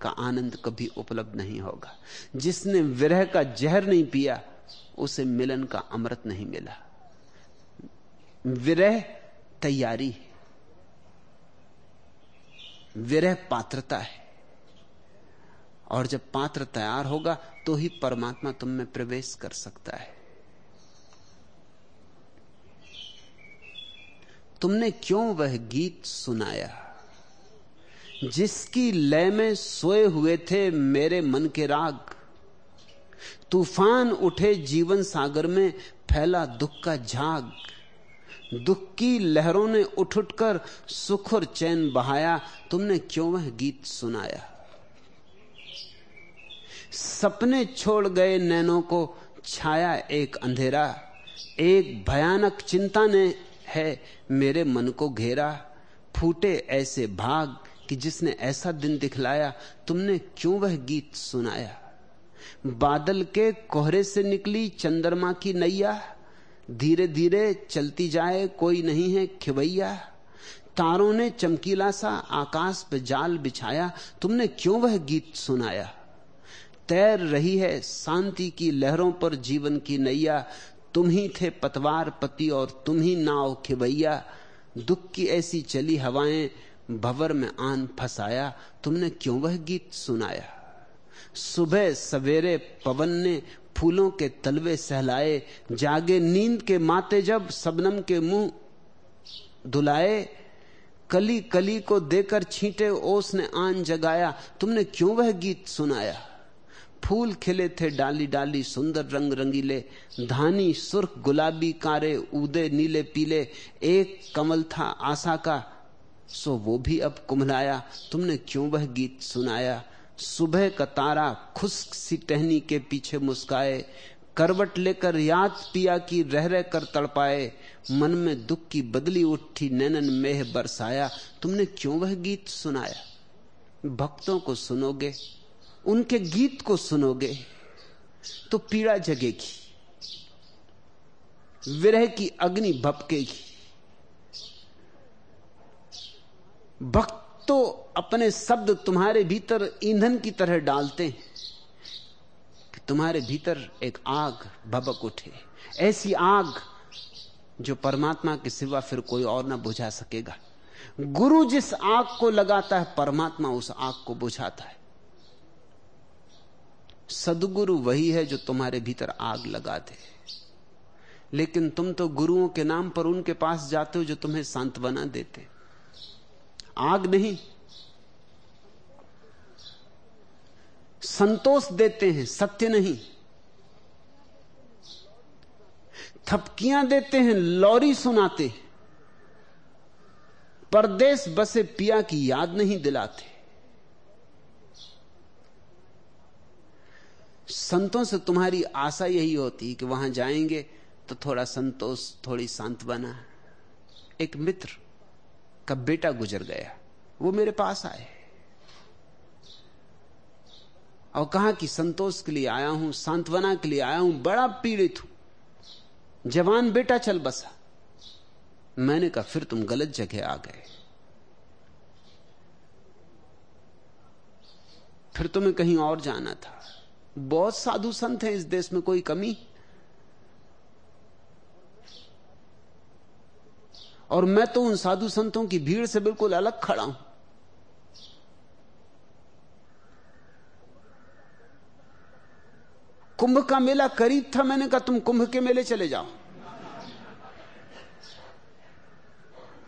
Speaker 2: का आनंद कभी उपलब्ध नहीं होगा। जिसने विरह का जहर नहीं पिया, उसे मिलन का अमृत नहीं मिला। विरह तैयारी है। विरह पात्रता है। और जब पात्र तैयार होगा तो ही परमात्मा तुम में प्रवेश कर सकता है। तुमने क्यों वह गीत सुनाया? जिसकी लय में सोए हुए थे मेरे मन के राग। तूफ़ान उठे जीवन सागर में, फैला दुख का झाग। दुख की लहरों ने उठ उठकर सुख और चैन बहाया, तुमने क्यों वह गीत सुनाया? सपने छोड़ गए नैनों को, छाया एक अंधेरा। एक भयानक चिंता ने है मेरे मन को घेरा, फूटे ऐसे भाग। कि जिसने ऐसा दिन दिखलाया, तुमने क्यों वह गीत सुनाया? बादल के कोहरे से निकली चंद्रमा की नैया धीरे धीरे चलती जाए कोई नहीं है खिवैया। तारों ने चमकीला सा आकाश पे जाल बिछाया, तुमने क्यों वह गीत सुनाया? तैर रही है शांति की लहरों पर जीवन की नैया, तुम ही थे पतवार पति और तुम ही नाव खिवैया। दुख की ऐसी चली हवाएँ भवर में आन फसाया, तुमने क्यों वह गीत सुनाया? सुबह सवेरे पवन ने फूलों के तलवे सहलाए, जागे नींद के माते जब सबनम के मुँह धुलाए कली कली को देकर छींटे ओस ने आन जगाया, तुमने क्यों वह गीत सुनाया? फूल खिले थे डाली डाली सुंदर रंग रंगीले, धानी, सुर्ख गुलाबी कारे उदे नीले पीले, एक कमल था आशा का सो वो भी अब कुमलाया तुमने क्यों वह गीत सुनाया? सुबह का तारा खुश्क सी टहनी के पीछे मुस्काए, करवट लेकर याद पिया की रह रह कर तड़पाए, मन में दुख की बदली उठी, नैनन मेह बरसाया, तुमने क्यों वह गीत सुनाया? भक्तों को सुनोगे, उनके गीत को सुनोगे तो पीड़ा जगेगी, विरह की अग्नि भपकेगी। भक्त तो अपने शब्द तुम्हारे भीतर ईंधन की तरह डालते हैं कि तुम्हारे भीतर एक आग भबक उठे। ऐसी आग जो परमात्मा के सिवा फिर कोई और ना बुझा सकेगा। गुरु जिस आग को लगाता है, परमात्मा उस आग को बुझाता है। सदगुरु वही है जो तुम्हारे भीतर आग लगा दे लेकिन तुम तो गुरुओं के नाम पर उनके पास जाते हो जो तुम्हें सांत्वना देते आग नहीं। संतोष देते हैं, सत्य नहीं। थपकियाँ देते हैं, लौरी सुनाते परदेश बसे पिया की याद नहीं दिलाते। संतों से तुम्हारी आशा यही होती कि वहाँ जाएँगे तो थोड़ा संतोष, थोड़ी सांत्वना। एक मित्र का बेटा गुजर गया। वो मेरे पास आए। और कहा कि संतोष के लिए आया हूँ, सांत्वना के लिए आया हूँ, बड़ा पीड़ित हूँ। जवान बेटा चल बसा। मैंने कहा, फिर तुम गलत जगह आ गए। फिर तुम्हें कहीं और जाना था। बहुत साधु संत हैं इस देश में, कोई कमी? और मैं तो उन साधु संतों की भीड़ से बिल्कुल अलग खड़ा हूँ। कुंभ का मेला करीब था, मैंने कहा, तुम कुंभ के मेले चले जाओ।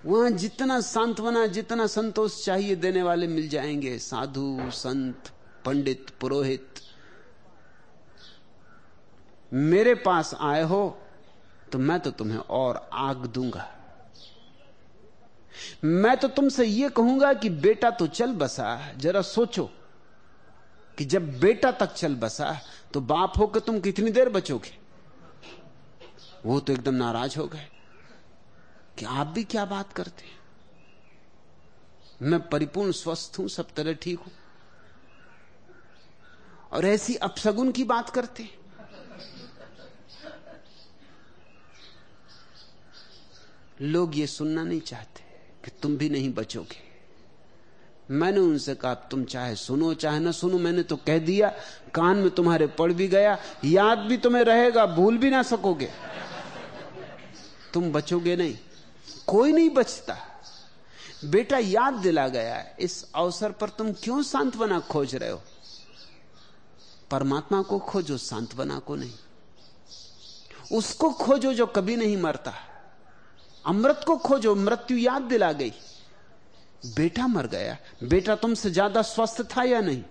Speaker 2: वहाँ जितना सांत्वना, जितना संतोष चाहिए देने वाले मिल जाएँगे। साधु, संत, पंडित, पुरोहित। मेरे पास आए हो तो मैं तो तुम्हें और आग दूँगा। मैं तो तुमसे यह कहूँगा कि बेटा तो चल बसा, जरा सोचो कि जब बेटा तक चल बसा तो बाप होकर तुम कितनी देर बचोगे? वो तो एकदम नाराज़ हो गए कि आप भी क्या बात करते हैं? मैं परिपूर्ण स्वस्थ हूँ, सब तरह ठीक हूँ। और ऐसी अपसगुन की बात करते लोग ये सुनना नहीं चाहते। कि तुम भी नहीं बचोगे। मैंने उनसे कहा तुम चाहे सुनो, चाहे ना सुनो, मैंने तो कह दिया, कान में तुम्हारे पड़ भी गया, याद भी तुम्हें रहेगा, भूल भी ना सकोगे। तुम बचोगे नहीं। कोई नहीं बचता। बेटा, याद दिला गया है, इस अवसर पर तुम क्यों सांत्वना खोज रहे हो? परमात्मा को खोजो, सांत्वना को नहीं। उसको खोजो जो कभी नहीं मरता। अमृत को खोजो, मृत्यु याद दिला गई। बेटा मर गया। बेटा तुमसे ज़्यादा स्वस्थ था या नहीं?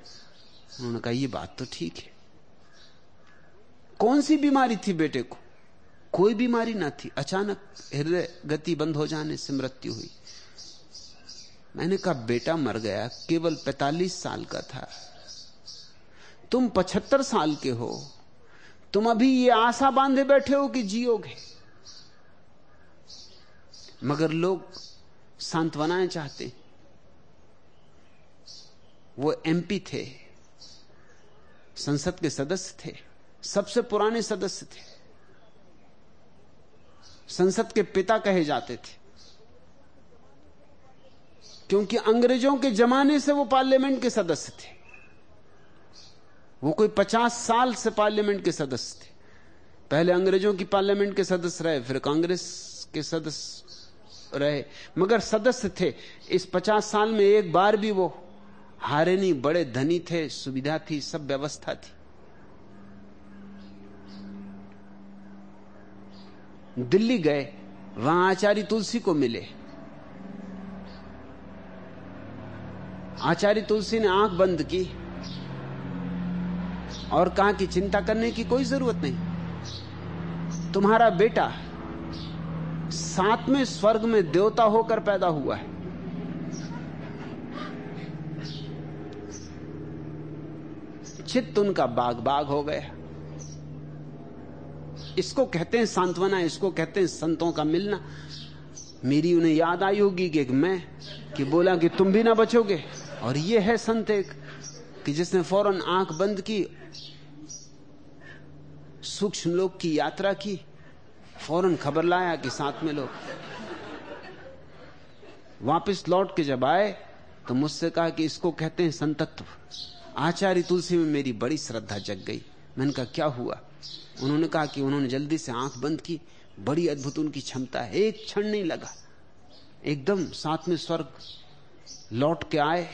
Speaker 2: उन्होंने कहा यह बात तो ठीक है। कौन सी बीमारी थी बेटे को? कोई बीमारी ना थी। अचानक हृदय गति बंद हो जाने से मृत्यु हुई। मैंने कहा, बेटा मर गया, केवल 45 साल का था। तुम 75 साल के हो। तुम अभी ये आशा बांधे बैठे हो कि जियोगे। मगर लोग सांत्वनाएँ चाहते वो एमपी थे, संसद के सदस्य थे, सबसे पुराने सदस्य थे। संसद के पिता कहे जाते थे, क्योंकि अंग्रेज़ों के जमाने से वो पार्लियामेंट के सदस्य थे। वो कोई पचास साल से पार्लियामेंट के सदस्य थे। पहले अंग्रेज़ों की पार्लियामेंट के सदस्य रहे, फिर कांग्रेस के सदस्य रहे। मगर सदस्य थे। इस पचास साल में एक बार भी वो हारे नहीं बड़े धनी थे, सुविधा थी, सब व्यवस्था थी। दिल्ली गए, वहाँ आचार्य तुलसी को मिले। आचार्य तुलसी ने आँख बंद की और कहा कि चिंता करने की कोई ज़रूरत नहीं। तुम्हारा बेटा सातवें स्वर्ग में देवता होकर पैदा हुआ है। चित्त उनका बाग बाग हो गया। इसको कहते हैं सांत्वना, इसको कहते हैं संतों का मिलना। मेरी उन्हें याद आई होगी कि मैं, कि बोला कि तुम भी ना बचोगे। और ये है संत एक, कि जिसने फ़ौरन आँख बंद की, सूक्ष्म लोक की यात्रा की। फ़ौरन खबर लाया कि साथ में लोग। वापस लौट के जब आए तो मुझसे कहा कि इसको कहते हैं संतत्व। आचार्य तुलसी में मेरी बड़ी श्रद्धा जग गई। मैंने कहा, क्या हुआ? उन्होंने कहा कि उन्होंने जल्दी से आँख बंद की। बड़ी अद्भुत उनकी क्षमता है। एक क्षण नहीं लगा। एकदम साथ में स्वर्ग लौट के आए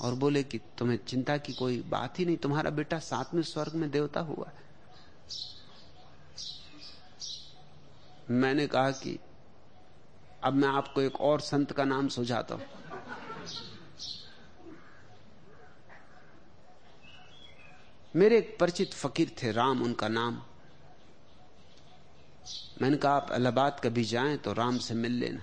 Speaker 2: और बोले कि, तुम्हें चिंता की कोई बात ही नहीं। तुम्हारा बेटा साथ में स्वर्ग में देवता हुआ मैंने कहा कि अब मैं आपको एक और संत का नाम सुझाता हूँ। मेरे एक परिचित फकीर थे, राम उनका नाम। मैंने कहा, आप इलाहाबाद कभी जाएँ तो राम से मिल लेना।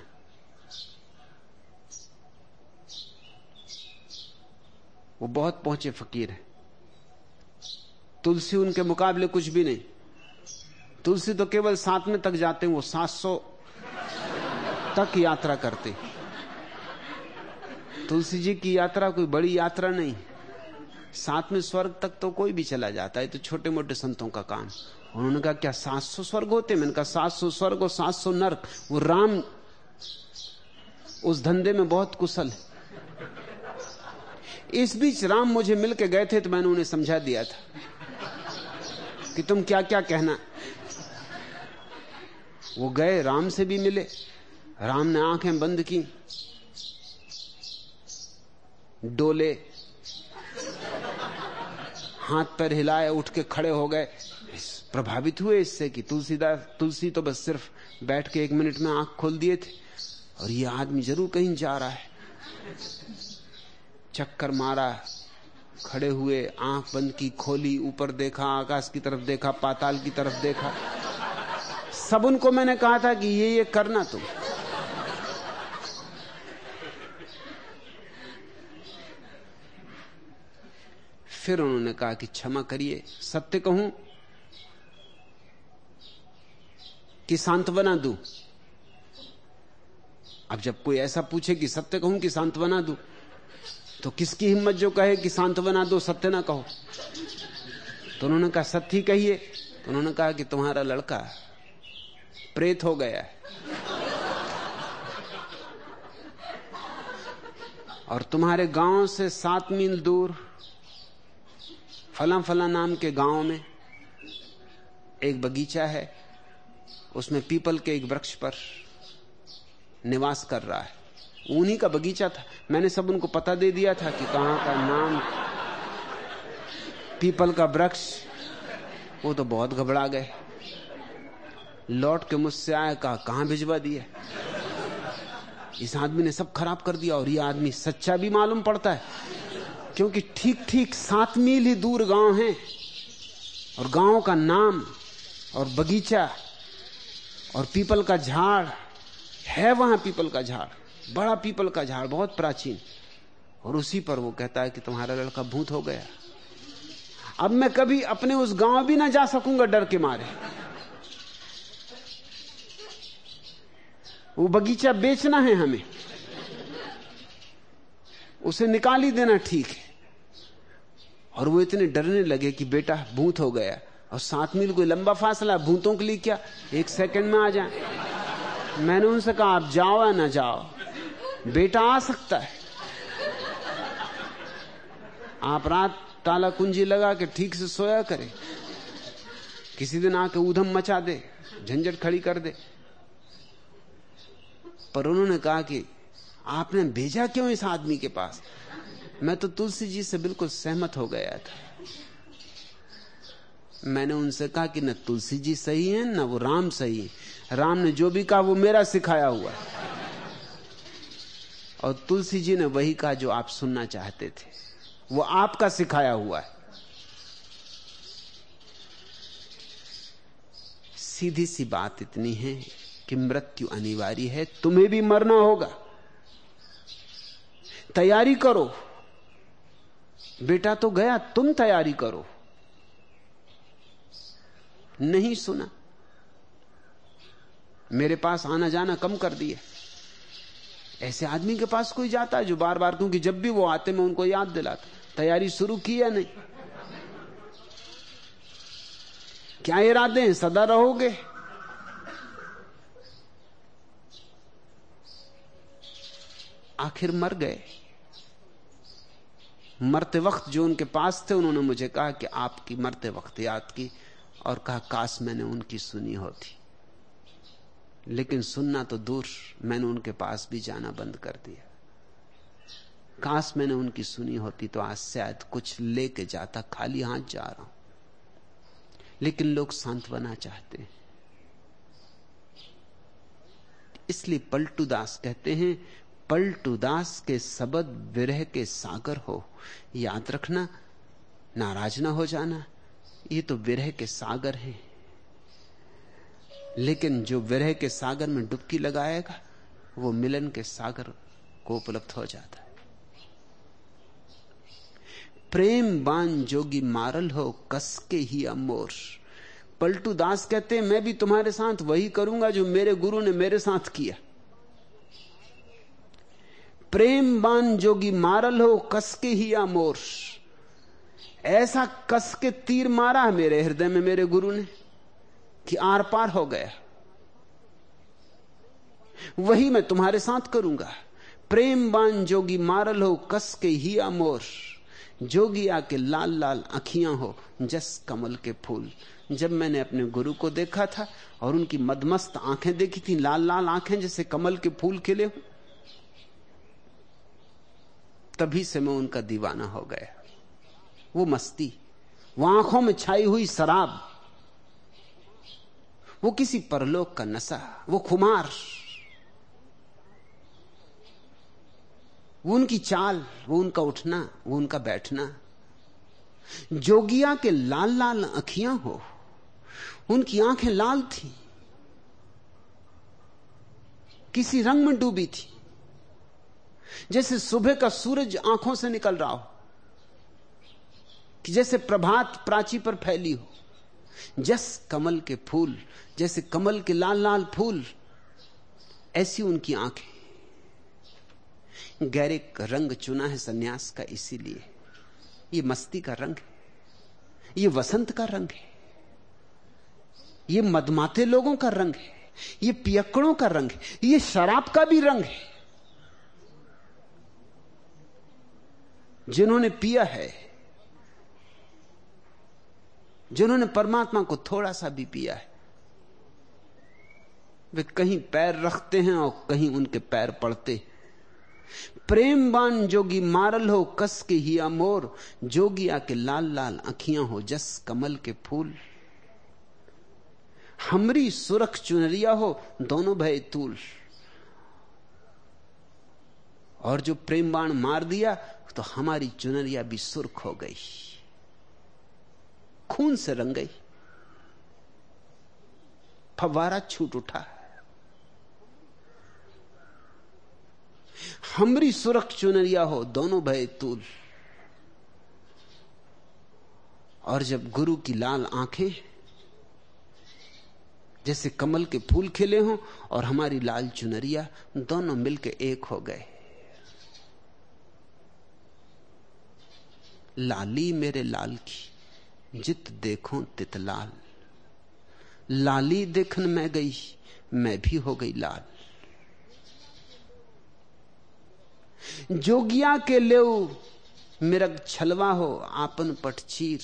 Speaker 2: वो बहुत पहुँचे फकीर। हैं तुलसी उनके मुकाबले कुछ भी नहीं। तुलसी तो केवल सातवें तक जाते हैं, वो सात सौ तक यात्रा करते। तुलसी जी की यात्रा कोई बड़ी यात्रा नहीं। सातवें स्वर्ग तक तो कोई भी चला जाता है तो छोटे मोटे संतों का काम। उन्होंने कहा, क्या सात सौ स्वर्ग होते? मैंने कहा, सात सौ स्वर्ग और सात सौ नर्क, वो राम उस धंधे में बहुत कुशल है। इस बीच राम मुझे मिलके गए थे तो मैंने उन्हें समझा दिया था कि तुम क्या क्या कहना वो गए, राम से भी मिले। राम ने आँखें बंद की, डोले, हाथ पैर हिलाए, उठ के खड़े हो गए। प्रभावित हुए इससे कि तुलसीदास तुलसी तो बस सिर्फ़ बैठ के एक मिनट में आँख खोल दिए थे। और ये आदमी ज़रूर कहीं जा रहा है। चक्कर मारा, खड़े हुए, आँख बंद की, खोली, ऊपर देखा, आकाश की तरफ़ देखा, पाताल की तरफ़ देखा। सब उनको मैंने कहा था कि ये ये करना तुम। फिर उन्होंने कहा कि क्षमा करिए, सत्य कहूँ कि सांत्वना दू। अब जब कोई ऐसा पूछे कि सत्य कहूँ कि सांत्वना दू तो किसकी हिम्मत जो कहे कि सांत्वना दो, सत्य ना कहो? तो उन्होंने कहा, सत्य कहिए। तो उन्होंने कहा कि तुम्हारा लड़का प्रेत हो गया है। और तुम्हारे गाँव से सात मील दूर, फला फला नाम के गाँव में एक बगीचा है, उसमें पीपल के एक वृक्ष पर निवास कर रहा है। उन्हीं का बगीचा था। मैंने सब उनको पता दे दिया था कि कहाँ का नाम, पीपल का वृक्ष, वो तो बहुत घबरा गए। लौट के मुझसे कहा, कहाँ भिजवा दिया इस आदमी ने सब खराब कर दिया और ये आदमी सच्चा भी मालूम पड़ता है, क्योंकि ठीक ठीक सात मील ही दूर गाँव है और गाँव का नाम और बगीचा और पीपल का झाड़ है वहाँ पीपल का झाड़, बड़ा पीपल का झाड़, बहुत प्राचीन। और उसी पर वो कहता है कि तुम्हारा लड़का भूत हो गया। अब मैं कभी अपने उस गाँव भी ना जा सकूँगा डर के मारे। वो बगीचा बेचना है हमें। उसे निकाल ही देना ठीक है। और वो इतने डरने लगे कि बेटा भूत हो गया। और सात मील कोई लंबा फासला, भूतों के लिए क्या? एक सेकंड में आ जाए। मैंने उनसे कहा, आप जाओ या ना जाओ? बेटा आ सकता है। आप रात ताला कुंजी लगा के ठीक से सोया करें। किसी दिन आके ऊधम मचा दे, झंझट खड़ी कर दे। पर उन्होंने कहा कि आपने भेजा क्यों इस आदमी के पास? मैं तो तुलसी जी से बिल्कुल सहमत हो गया था। मैंने उनसे कहा कि न तुलसी जी सही है, न वो राम सही है। राम ने जो भी कहा, वो मेरा सिखाया हुआ। है और तुलसी जी ने वही कहा जो आप सुनना चाहते थे। वो आपका सिखाया हुआ है। सीधी सी बात इतनी है कि मृत्यु अनिवार्य है, तुम्हें भी मरना होगा। तैयारी करो। बेटा तो गया, तुम तैयारी करो। नहीं सुना। मेरे पास आना जाना कम कर दिए। ऐसे आदमी के पास कोई जाता है जो बार बार क्योंकि जब भी वो आते, मैं उनको याद दिलाता तैयारी शुरू की या नहीं? क्या इरादे हैं? सदा रहोगे? आखिर मर गए। मरते वक्त जो उनके पास थे, उन्होंने मुझे कहा कि आपकी मरते वक्त याद की और कहा, काश मैंने उनकी सुनी होती। लेकिन सुनना तो दूर, मैंने उनके पास भी जाना बंद कर दिया। काश मैंने उनकी सुनी होती तो आज शायद कुछ लेके जाता, खाली हाथ जा रहा हूँ। लेकिन लोग सांत्वना चाहते हैं। इसलिए पलटू दास कहते हैं पलटू दास के सबद विरह के सागर हो। याद रखना, नाराज़ ना हो जाना, ये तो विरह के सागर हैं। लेकिन जो विरह के सागर में डुबकी लगाएगा, वो मिलन के सागर को उपलब्ध हो जाता है। प्रेम बान जोगी मारल हो, कस के ही अमोर। पलटू दास कहते हैं, मैं भी तुम्हारे साथ वही करूँगा जो मेरे गुरु ने मेरे साथ किया। प्रेम बान जोगी मारल हो कस के ही अमोर ऐसा कस के तीर मारा है मेरे हृदय में मेरे गुरु ने, कि आर पार हो गया। वही मैं तुम्हारे साथ करूँगा। प्रेम बान जोगी मारल हो कस के ही अमोर जोगी आके लाल लाल अखियाँ हो, जस कमल के फूल। जब मैंने अपने गुरु को देखा था, और उनकी मदमस्त आँखें देखी थी, लाल लाल आँखें जैसे कमल के फूल खिले हो तभी से मैं उनका दीवाना हो गया। वो मस्ती, वो आँखों में छाई हुई शराब, वो किसी परलोक का नशा, वो खुमार, वो उनकी चाल, वो उनका उठना, वो उनका बैठना। जोगिया के लाल लाल अखियाँ हो, उनकी आँखें लाल थी, किसी रंग में डूबी थी। जैसे सुबह का सूरज आँखों से निकल रहा हो, कि जैसे प्रभात प्राची पर फैली हो, जस कमल के फूल, जैसे कमल के लाल लाल फूल, ऐसी उनकी आँखें। गैरिक रंग चुना है सन्यास का इसीलिए। ये मस्ती का रंग है, ये वसंत का रंग है, ये मदमाते लोगों का रंग है, ये पियक्कड़ों का रंग है, ये शराब का भी रंग है। जिन्होंने पिया है, जिन्होंने परमात्मा को थोड़ा सा भी पिया है, वे कहीं पैर रखते हैं और कहीं उनके पैर पड़ते प्रेम बान जोगी मारल हो, कस के ही अमोर जोगिया के लाल लाल अखियाँ हो, जस कमल के फूल। हमरी सुरख चुनरिया हो, दोनों भय तूल। और जो प्रेम बाण मार दिया तो हमारी चुनरिया भी सुर्ख हो गई। खून से रंग गई। फवारा छूट उठा। हमरी सुरख चुनरिया हो, दोनों भय तूल। और जब गुरु की लाल आँखें, जैसे कमल के फूल खिले हों, और हमारी लाल चुनरिया दोनों मिलके एक हो गए। लाली मेरे लाल की, जित देखो तित लाल। लाली देखन मैं गई, मैं भी हो गई लाल। जोगिया के लेव मिरग छलवा हो आपन पटचीर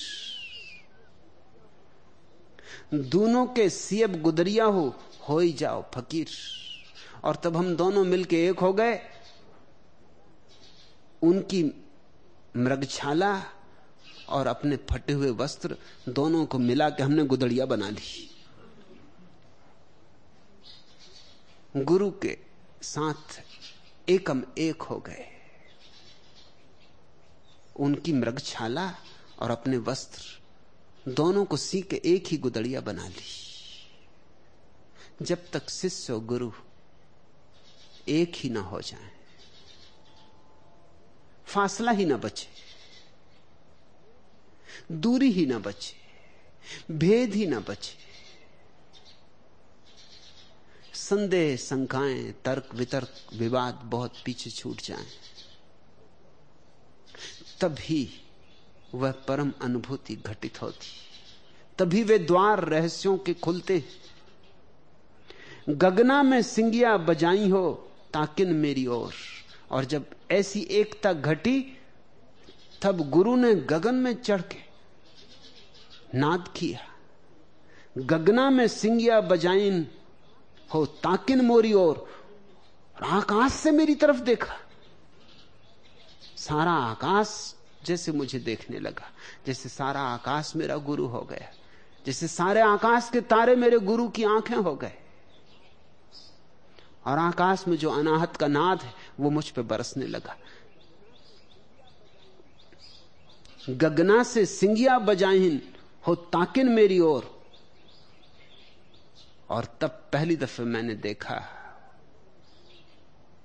Speaker 2: दोनों के सियब गुदरिया हो हो ही जाओ फकीर। और तब हम दोनों मिलके एक हो गए, उनकी मृगछाला और अपने फटे हुए वस्त्र दोनों को मिला के हमने गुदड़िया बना ली। गुरु के साथ एकम एक हो गए। उनकी मृगछाला और अपने वस्त्र दोनों को सी के एक ही गुदड़िया बना ली। जब तक शिष्य गुरु एक ही ना हो जाए। फासला ही ना बचे, दूरी ही ना बचे, भेद ही ना बचे। संदेह, शंकाएँ, तर्क, वितर्क, विवाद बहुत पीछे छूट जाएँ। तभी वह परम अनुभूति घटित होती। तभी वे द्वार रहस्यों के खुलते। गगना में सिंगिया बजाई हो, ताकिन मेरी ओर। और, जब ऐसी एकता घटी तब गुरु ने गगन में चढ़ के नाद किया। गगना में सिंगिया बजाइन हो ताकिन मोरी और आकाश से मेरी तरफ़ देखा। सारा आकाश जैसे मुझे देखने लगा जैसे सारा आकाश मेरा गुरु हो गया जैसे सारे आकाश के तारे मेरे गुरु की आँखें हो गए। और आकाश में जो अनाहत का नाद है, वो मुझ पे बरसने लगा। गगना से सिंगिया बजाइन हो ताकिन मेरी ओर। और तब पहली दफे मैंने देखा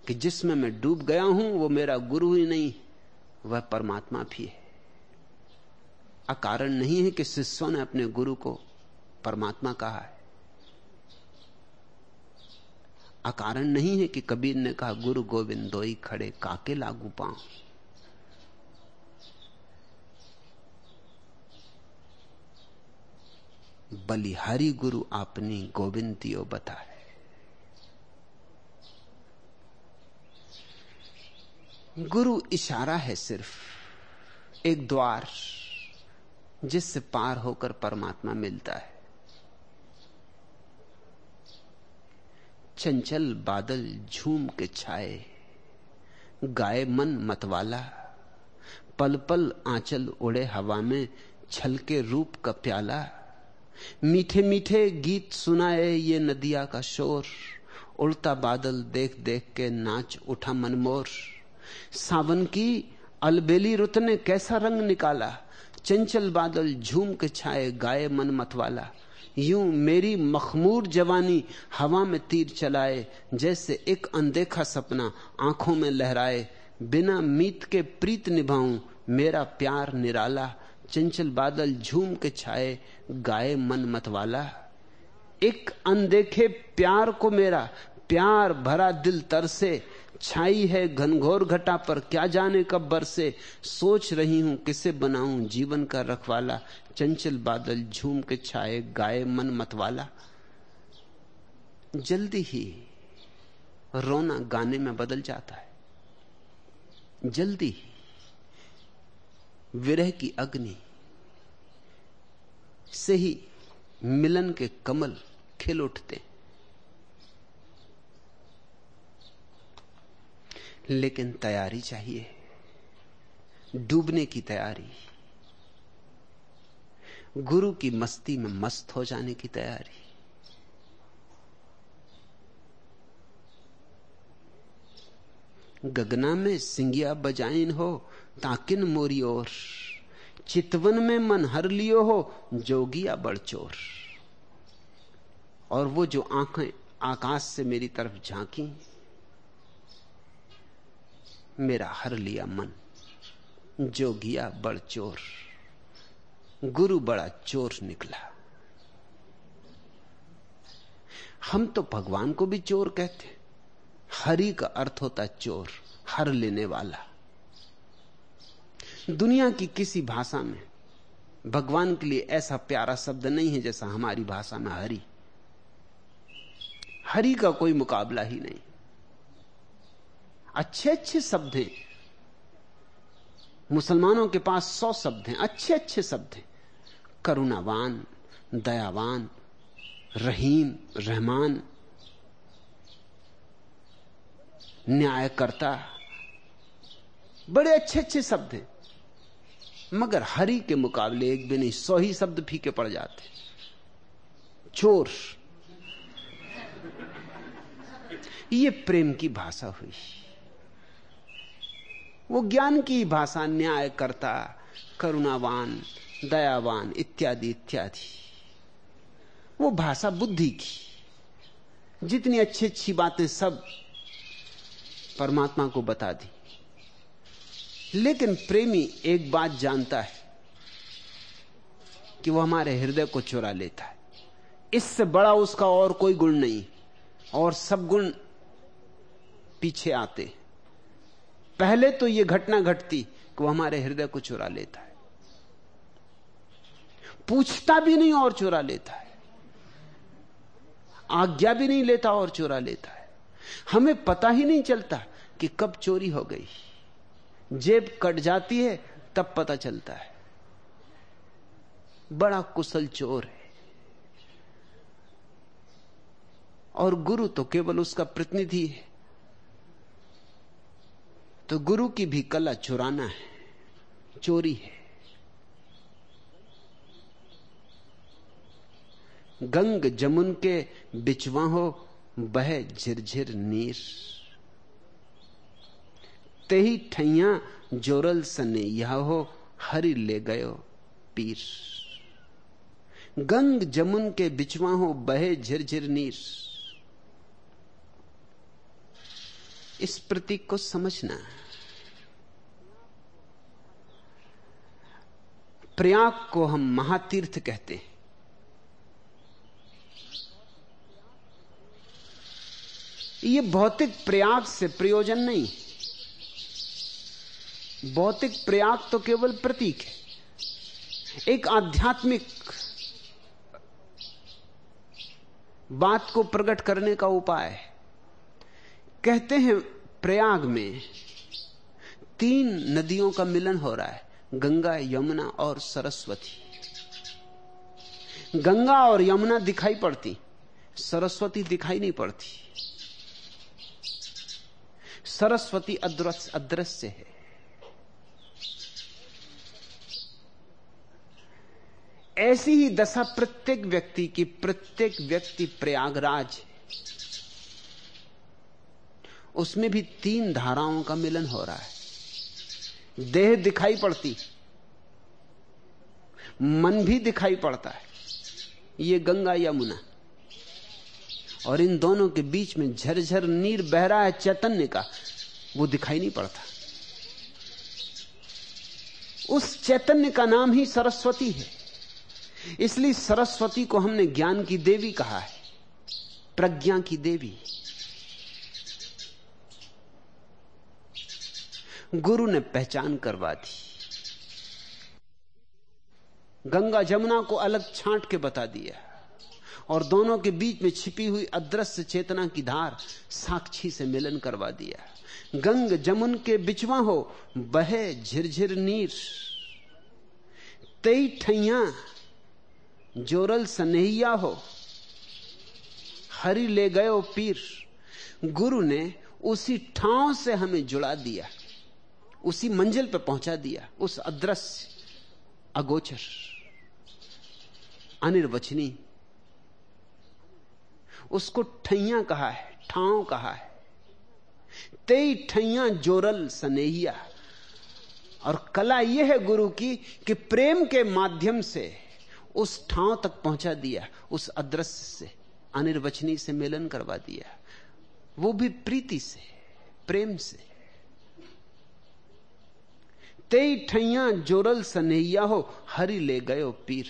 Speaker 2: कि जिसमें मैं डूब गया हूँ, वो मेरा गुरु ही नहीं, वह परमात्मा भी है। अकारण नहीं है कि शिष्यों ने अपने गुरु को परमात्मा कहा है। अकारण नहीं है कि कबीर ने कहा, गुरु गोविंद दोई खड़े, काके लागू पाऊँ बलिहारी गुरु आपनी गोविंदियो बताए। गुरु इशारा है सिर्फ़ एक द्वार जिससे पार होकर परमात्मा मिलता है। चंचल बादल झूम के छाए। गाय मन मतवाला पल पल आंचल उड़े हवा में छलके रूप का प्याला। मीठे मीठे गीत सुनाए ये नदिया का शोर, उड़ता बादल देख देख के नाच उठा मनमोर। सावन की अलबेली रुत ने कैसा रंग निकाला, चंचल बादल झूम के छाए गाए मन मतवाला। यूँ मेरी मखमूर जवानी हवा में तीर चलाए, जैसे एक अनदेखा सपना आँखों में लहराए। बिना मीत के प्रीत निभाऊं, मेरा प्यार निराला, चंचल बादल झूम के छाए, गाए मन मतवाला। एक अनदेखे प्यार को मेरा, प्यार भरा दिल तरसे छाई है, घनघोर घटा पर क्या जाने कब बरसे। सोच रही हूँ किसे बनाऊँ जीवन का रखवाला, चंचल बादल झूम के छाए गाए मन मतवाला। जल्दी ही रोना गाने में बदल जाता है। जल्दी ही विरह की अग्नि से ही मिलन के कमल खिल उठते। लेकिन तैयारी चाहिए। डूबने की तैयारी। गुरु की मस्ती में मस्त हो जाने की तैयारी। गगना में सिंगिया बजाइन हो, ताकिन मोरी और चितवन में मन हर लियो हो, जोगिया बड़चोर और वो जो आँखें आकाश से मेरी तरफ़ झांकी मेरा हर लिया मन। जो जोगिया बड़ चोर। गुरु बड़ा चोर निकला। हम तो भगवान को भी चोर कहते हरि का अर्थ होता चोर, हर लेने वाला। दुनिया की किसी भाषा में भगवान के लिए ऐसा प्यारा शब्द नहीं है जैसा हमारी भाषा में हरि। हरि का कोई मुकाबला ही नहीं। अच्छे अच्छे शब्द हैं। मुसलमानों के पास सौ शब्द हैं अच्छे अच्छे शब्द हैं। करुणावान, दयावान, रहीम, रहमान, न्यायकर्ता, बड़े अच्छे अच्छे शब्द हैं। मगर हरि के मुकाबले एक भी नहीं, सौ ही शब्द फीके पड़ जाते। चोर। ये प्रेम की भाषा हुई। वो ज्ञान की भाषा न्याय करता, करुणावान, दयावान, इत्यादि इत्यादि। वो भाषा बुद्धि की। जितनी अच्छी अच्छी बातें सब परमात्मा को बता दी। लेकिन प्रेमी एक बात जानता है कि वो हमारे हृदय को चुरा लेता है। इससे बड़ा उसका और कोई गुण नहीं। और सब गुण पीछे आते पहले तो यह घटना घटती कि वो हमारे हृदय को चुरा लेता है। पूछता भी नहीं और चुरा लेता है। आज्ञा भी नहीं लेता और चुरा लेता है। हमें पता ही नहीं चलता कि कब चोरी हो गई। जेब कट जाती है, तब पता चलता है। बड़ा कुशल चोर है। और गुरु तो केवल उसका प्रतिनिधि है। तो गुरु की भी कला चुराना है, चोरी है। गंग जमुन के बिचवा हो बह झिरझिर नीर। ते ही ठैया जोरल सने यह हो हरि ले गयो पीर। गंग जमुन के बिचवा हो बहे झिरझिर नीर। इस प्रतीक को समझना प्रयाग को हम महातीर्थ कहते हैं। ये भौतिक प्रयाग से प्रयोजन नहीं भौतिक प्रयाग तो केवल प्रतीक है। एक आध्यात्मिक बात को प्रकट करने का उपाय है। कहते हैं प्रयाग में तीन नदियों का मिलन हो रहा है, गंगा, यमुना और सरस्वती। गंगा और यमुना दिखाई पड़ती, सरस्वती दिखाई नहीं पड़ती। सरस्वती अदृश्य अदृश्य है। ऐसी ही दशा प्रत्येक व्यक्ति की, प्रत्येक व्यक्ति प्रयागराज उसमें भी तीन धाराओं का मिलन हो रहा है। देह दिखाई पड़ती, मन भी दिखाई पड़ता है। ये गंगा यमुना। और इन दोनों के बीच में झरझर नीर बह रहा है, चैतन्य का, वो दिखाई नहीं पड़ता। उस चैतन्य का नाम ही सरस्वती है। इसलिए सरस्वती को हमने ज्ञान की देवी कहा है, प्रज्ञा की देवी। गुरु ने पहचान करवा दी। गंगा जमुना को अलग छांट के बता दिया। और दोनों के बीच में छिपी हुई अदृश्य चेतना की धार साक्षी से मिलन करवा दिया। गंग जमुन के बिचवा हो, बहे झिरझिर नीर। तई ठैया जोरल सनहिया हो, हरि ले गयो पीर। गुरु ने उसी ठाव से हमें जुड़ा दिया। उसी मंजिल पर पहुँचा दिया, उस अदृश्य अगोचर अनिर्वचनी उसको ठैया कहा है, ठाव कहा है। तेई ठैया जोरल सनेहिया। और कला यह है गुरु की कि प्रेम के माध्यम से उस ठाव तक पहुँचा दिया, उस अदृश्य से अनिर्वचनी से मिलन करवा दिया। वो भी प्रीति से, प्रेम से। तेई ठैया जोरल सनैया हो, हरि ले गयो पीर।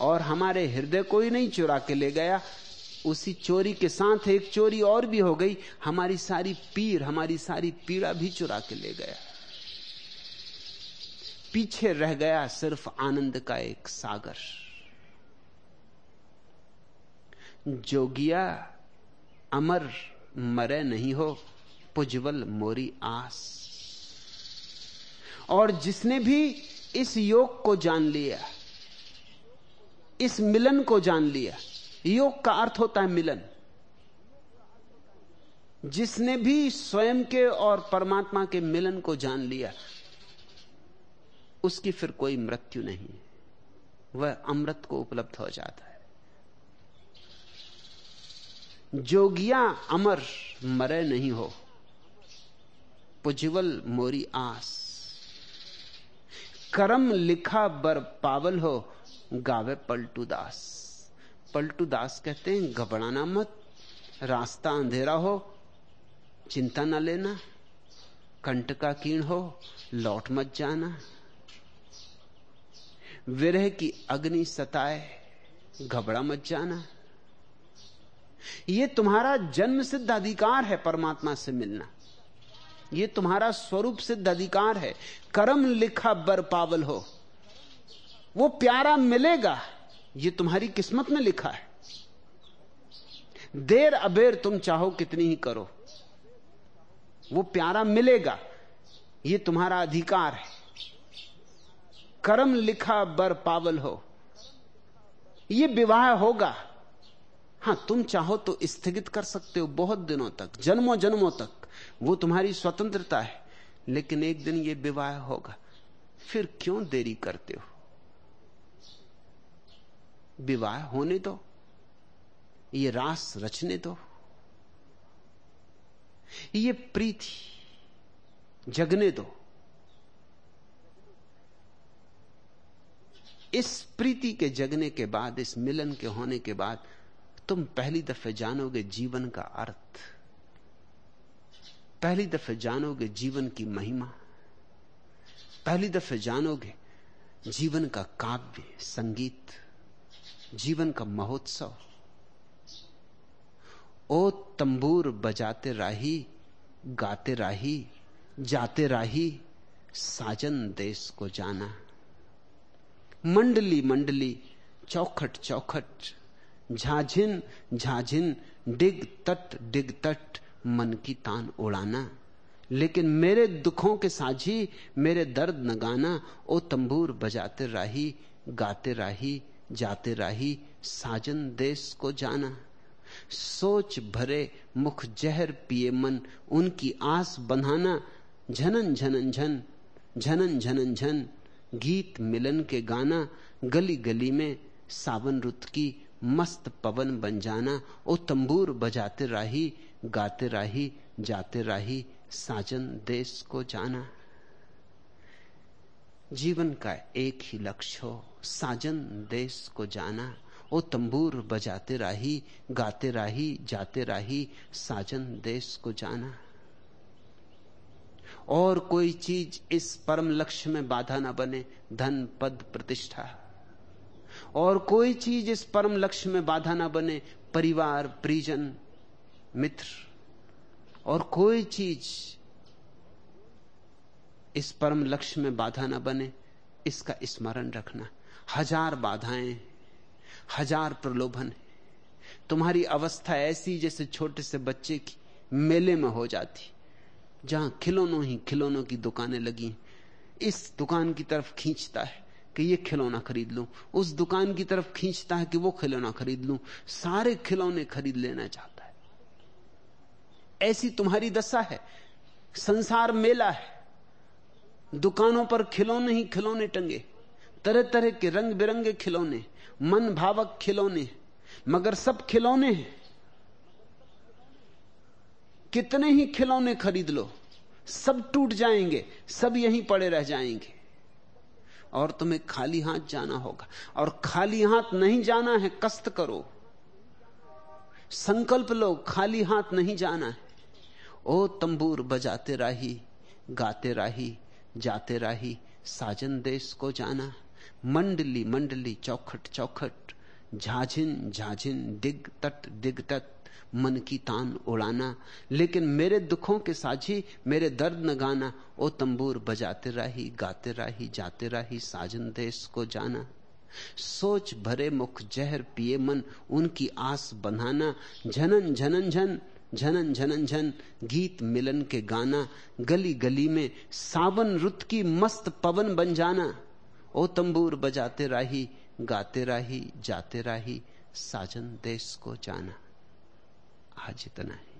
Speaker 2: और हमारे हृदय को ही नहीं चुरा के ले गया। उसी चोरी के साथ एक चोरी और भी हो गई, हमारी सारी पीर, हमारी सारी पीड़ा भी चुरा के ले गया। पीछे रह गया सिर्फ़ आनंद का एक सागर। जोगिया, अमर मरे नहीं हो पुजवल मोरी आस। और जिसने भी इस योग को जान लिया, इस मिलन को जान लिया, योग का अर्थ होता है मिलन। जिसने भी स्वयं के और परमात्मा के मिलन को जान लिया, उसकी फिर कोई मृत्यु नहीं। वह अमृत को उपलब्ध हो जाता है। जोगिया अमर मरे नहीं हो। पुजवल मोरी आस। करम लिखा बर पावल हो, गावे पलटू दास। पलटू दास कहते हैं, घबराना मत, रास्ता अंधेरा हो, चिंता न लेना कंट का कीण हो, लौट मत जाना। विरह की अग्नि सताए, घबरा मत जाना। यह तुम्हारा जन्म सिद्ध अधिकार है, परमात्मा से मिलना। यह तुम्हारा स्वरूप सिद्ध अधिकार है। कर्म लिखा बर पावल हो। वो प्यारा मिलेगा, ये तुम्हारी किस्मत में लिखा है। देर अबेर तुम चाहो कितनी ही करो। वो प्यारा मिलेगा, ये तुम्हारा अधिकार है। कर्म लिखा बर पावल हो। ये विवाह होगा। हाँ, तुम चाहो तो स्थगित कर सकते हो बहुत दिनों तक, जन्मों जन्मों तक। वो तुम्हारी स्वतंत्रता है। लेकिन एक दिन ये विवाह होगा। फिर क्यों देरी करते हो? विवाह होने दो। ये रास रचने दो। ये प्रीति जगने दो। इस प्रीति के जगने के बाद, इस मिलन के होने के बाद, तुम पहली दफे जानोगे जीवन का अर्थ। पहली दफे जानोगे जीवन की महिमा। पहली दफे जानोगे जीवन का काव्य, संगीत, जीवन का महोत्सव। ओ तंबूर बजाते राही, गाते राही, जाते राही, साजन देश को जाना। मंडली मंडली, चौखट चौखट, झाझिन झाझिन, डिग तट डिग तट मन की तान उड़ाना, लेकिन मेरे दुखों के साझी मेरे दर्द न गाना ओ तंबूर बजाते राही, गाते राही, जाते राही, साजन देश को जाना। सोच भरे मुख जहर पिए मन, उनकी आस बंधाना, झनन झनन झन, झनन झनन झन, गीत मिलन के गाना, गली गली में सावन रुत की मस्त पवन बन जाना, ओ तंबूर बजाते राही, गाते राही, जाते राही, साजन देश को जाना। जीवन का एक ही लक्ष्य हो, साजन देश को जाना। ओ तंबूर बजाते राही, गाते राही, जाते राही, साजन देश को जाना। और कोई चीज़ इस परम लक्ष्य में बाधा ना बने, धन, पद, प्रतिष्ठा। और कोई चीज़ इस परम लक्ष्य में बाधा ना बने, परिवार, परिजन, मित्र, और कोई चीज़ इस परम लक्ष्य में बाधा ना बने, इसका स्मरण रखना। हज़ार बाधाएँ, हज़ार प्रलोभन तुम्हारी अवस्था ऐसी जैसे छोटे से बच्चे की मेले में हो जाती। जहाँ खिलौनों ही खिलौनों की दुकानें लगी इस दुकान की तरफ़ खींचता है। कि ये खिलौना खरीद लूँ। उस दुकान की तरफ़ खींचता है कि वो खिलौना खरीद लूँ। सारे खिलौने खरीद लेना चाहता है। ऐसी तुम्हारी दशा है। संसार मेला है। दुकानों पर खिलौने ही खिलौने टंगे। तरह तरह के रंग बिरंगे खिलौने मन भावक खिलौने मगर सब खिलौने हैं। कितने ही खिलौने खरीद लो, सब टूट जाएँगे, सब यहीं पड़े रह जाएँगे। और तुम्हें खाली हाथ जाना होगा। और खाली हाथ नहीं जाना है, कष्ट करो। संकल्प लो, खाली हाथ नहीं जाना है। ओ तंबूर, बजाते राही, गाते राही, जाते राही, साजन देश को जाना। मंडली मंडली, चौखट चौखट, झाझिन झाझिन, दिग तट दिग तट। मन की तान उड़ाना, लेकिन मेरे दुखों के साझी मेरे दर्द न गाना, ओ तंबूर बजाते राही, गाते राही, जाते राही, साजन देश को जाना। सोच भरे मुख, जहर पिए मन, उनकी आस बंधाना। झनन झनन, झन, झनन झनन, झन, गीत मिलन के गाना। गली गली में सावन रुत की मस्त पवन बन जाना। ओ तंबूर बजाते राही, गाते राही, जाते राही, साजन देश को जाना। आज इतना है।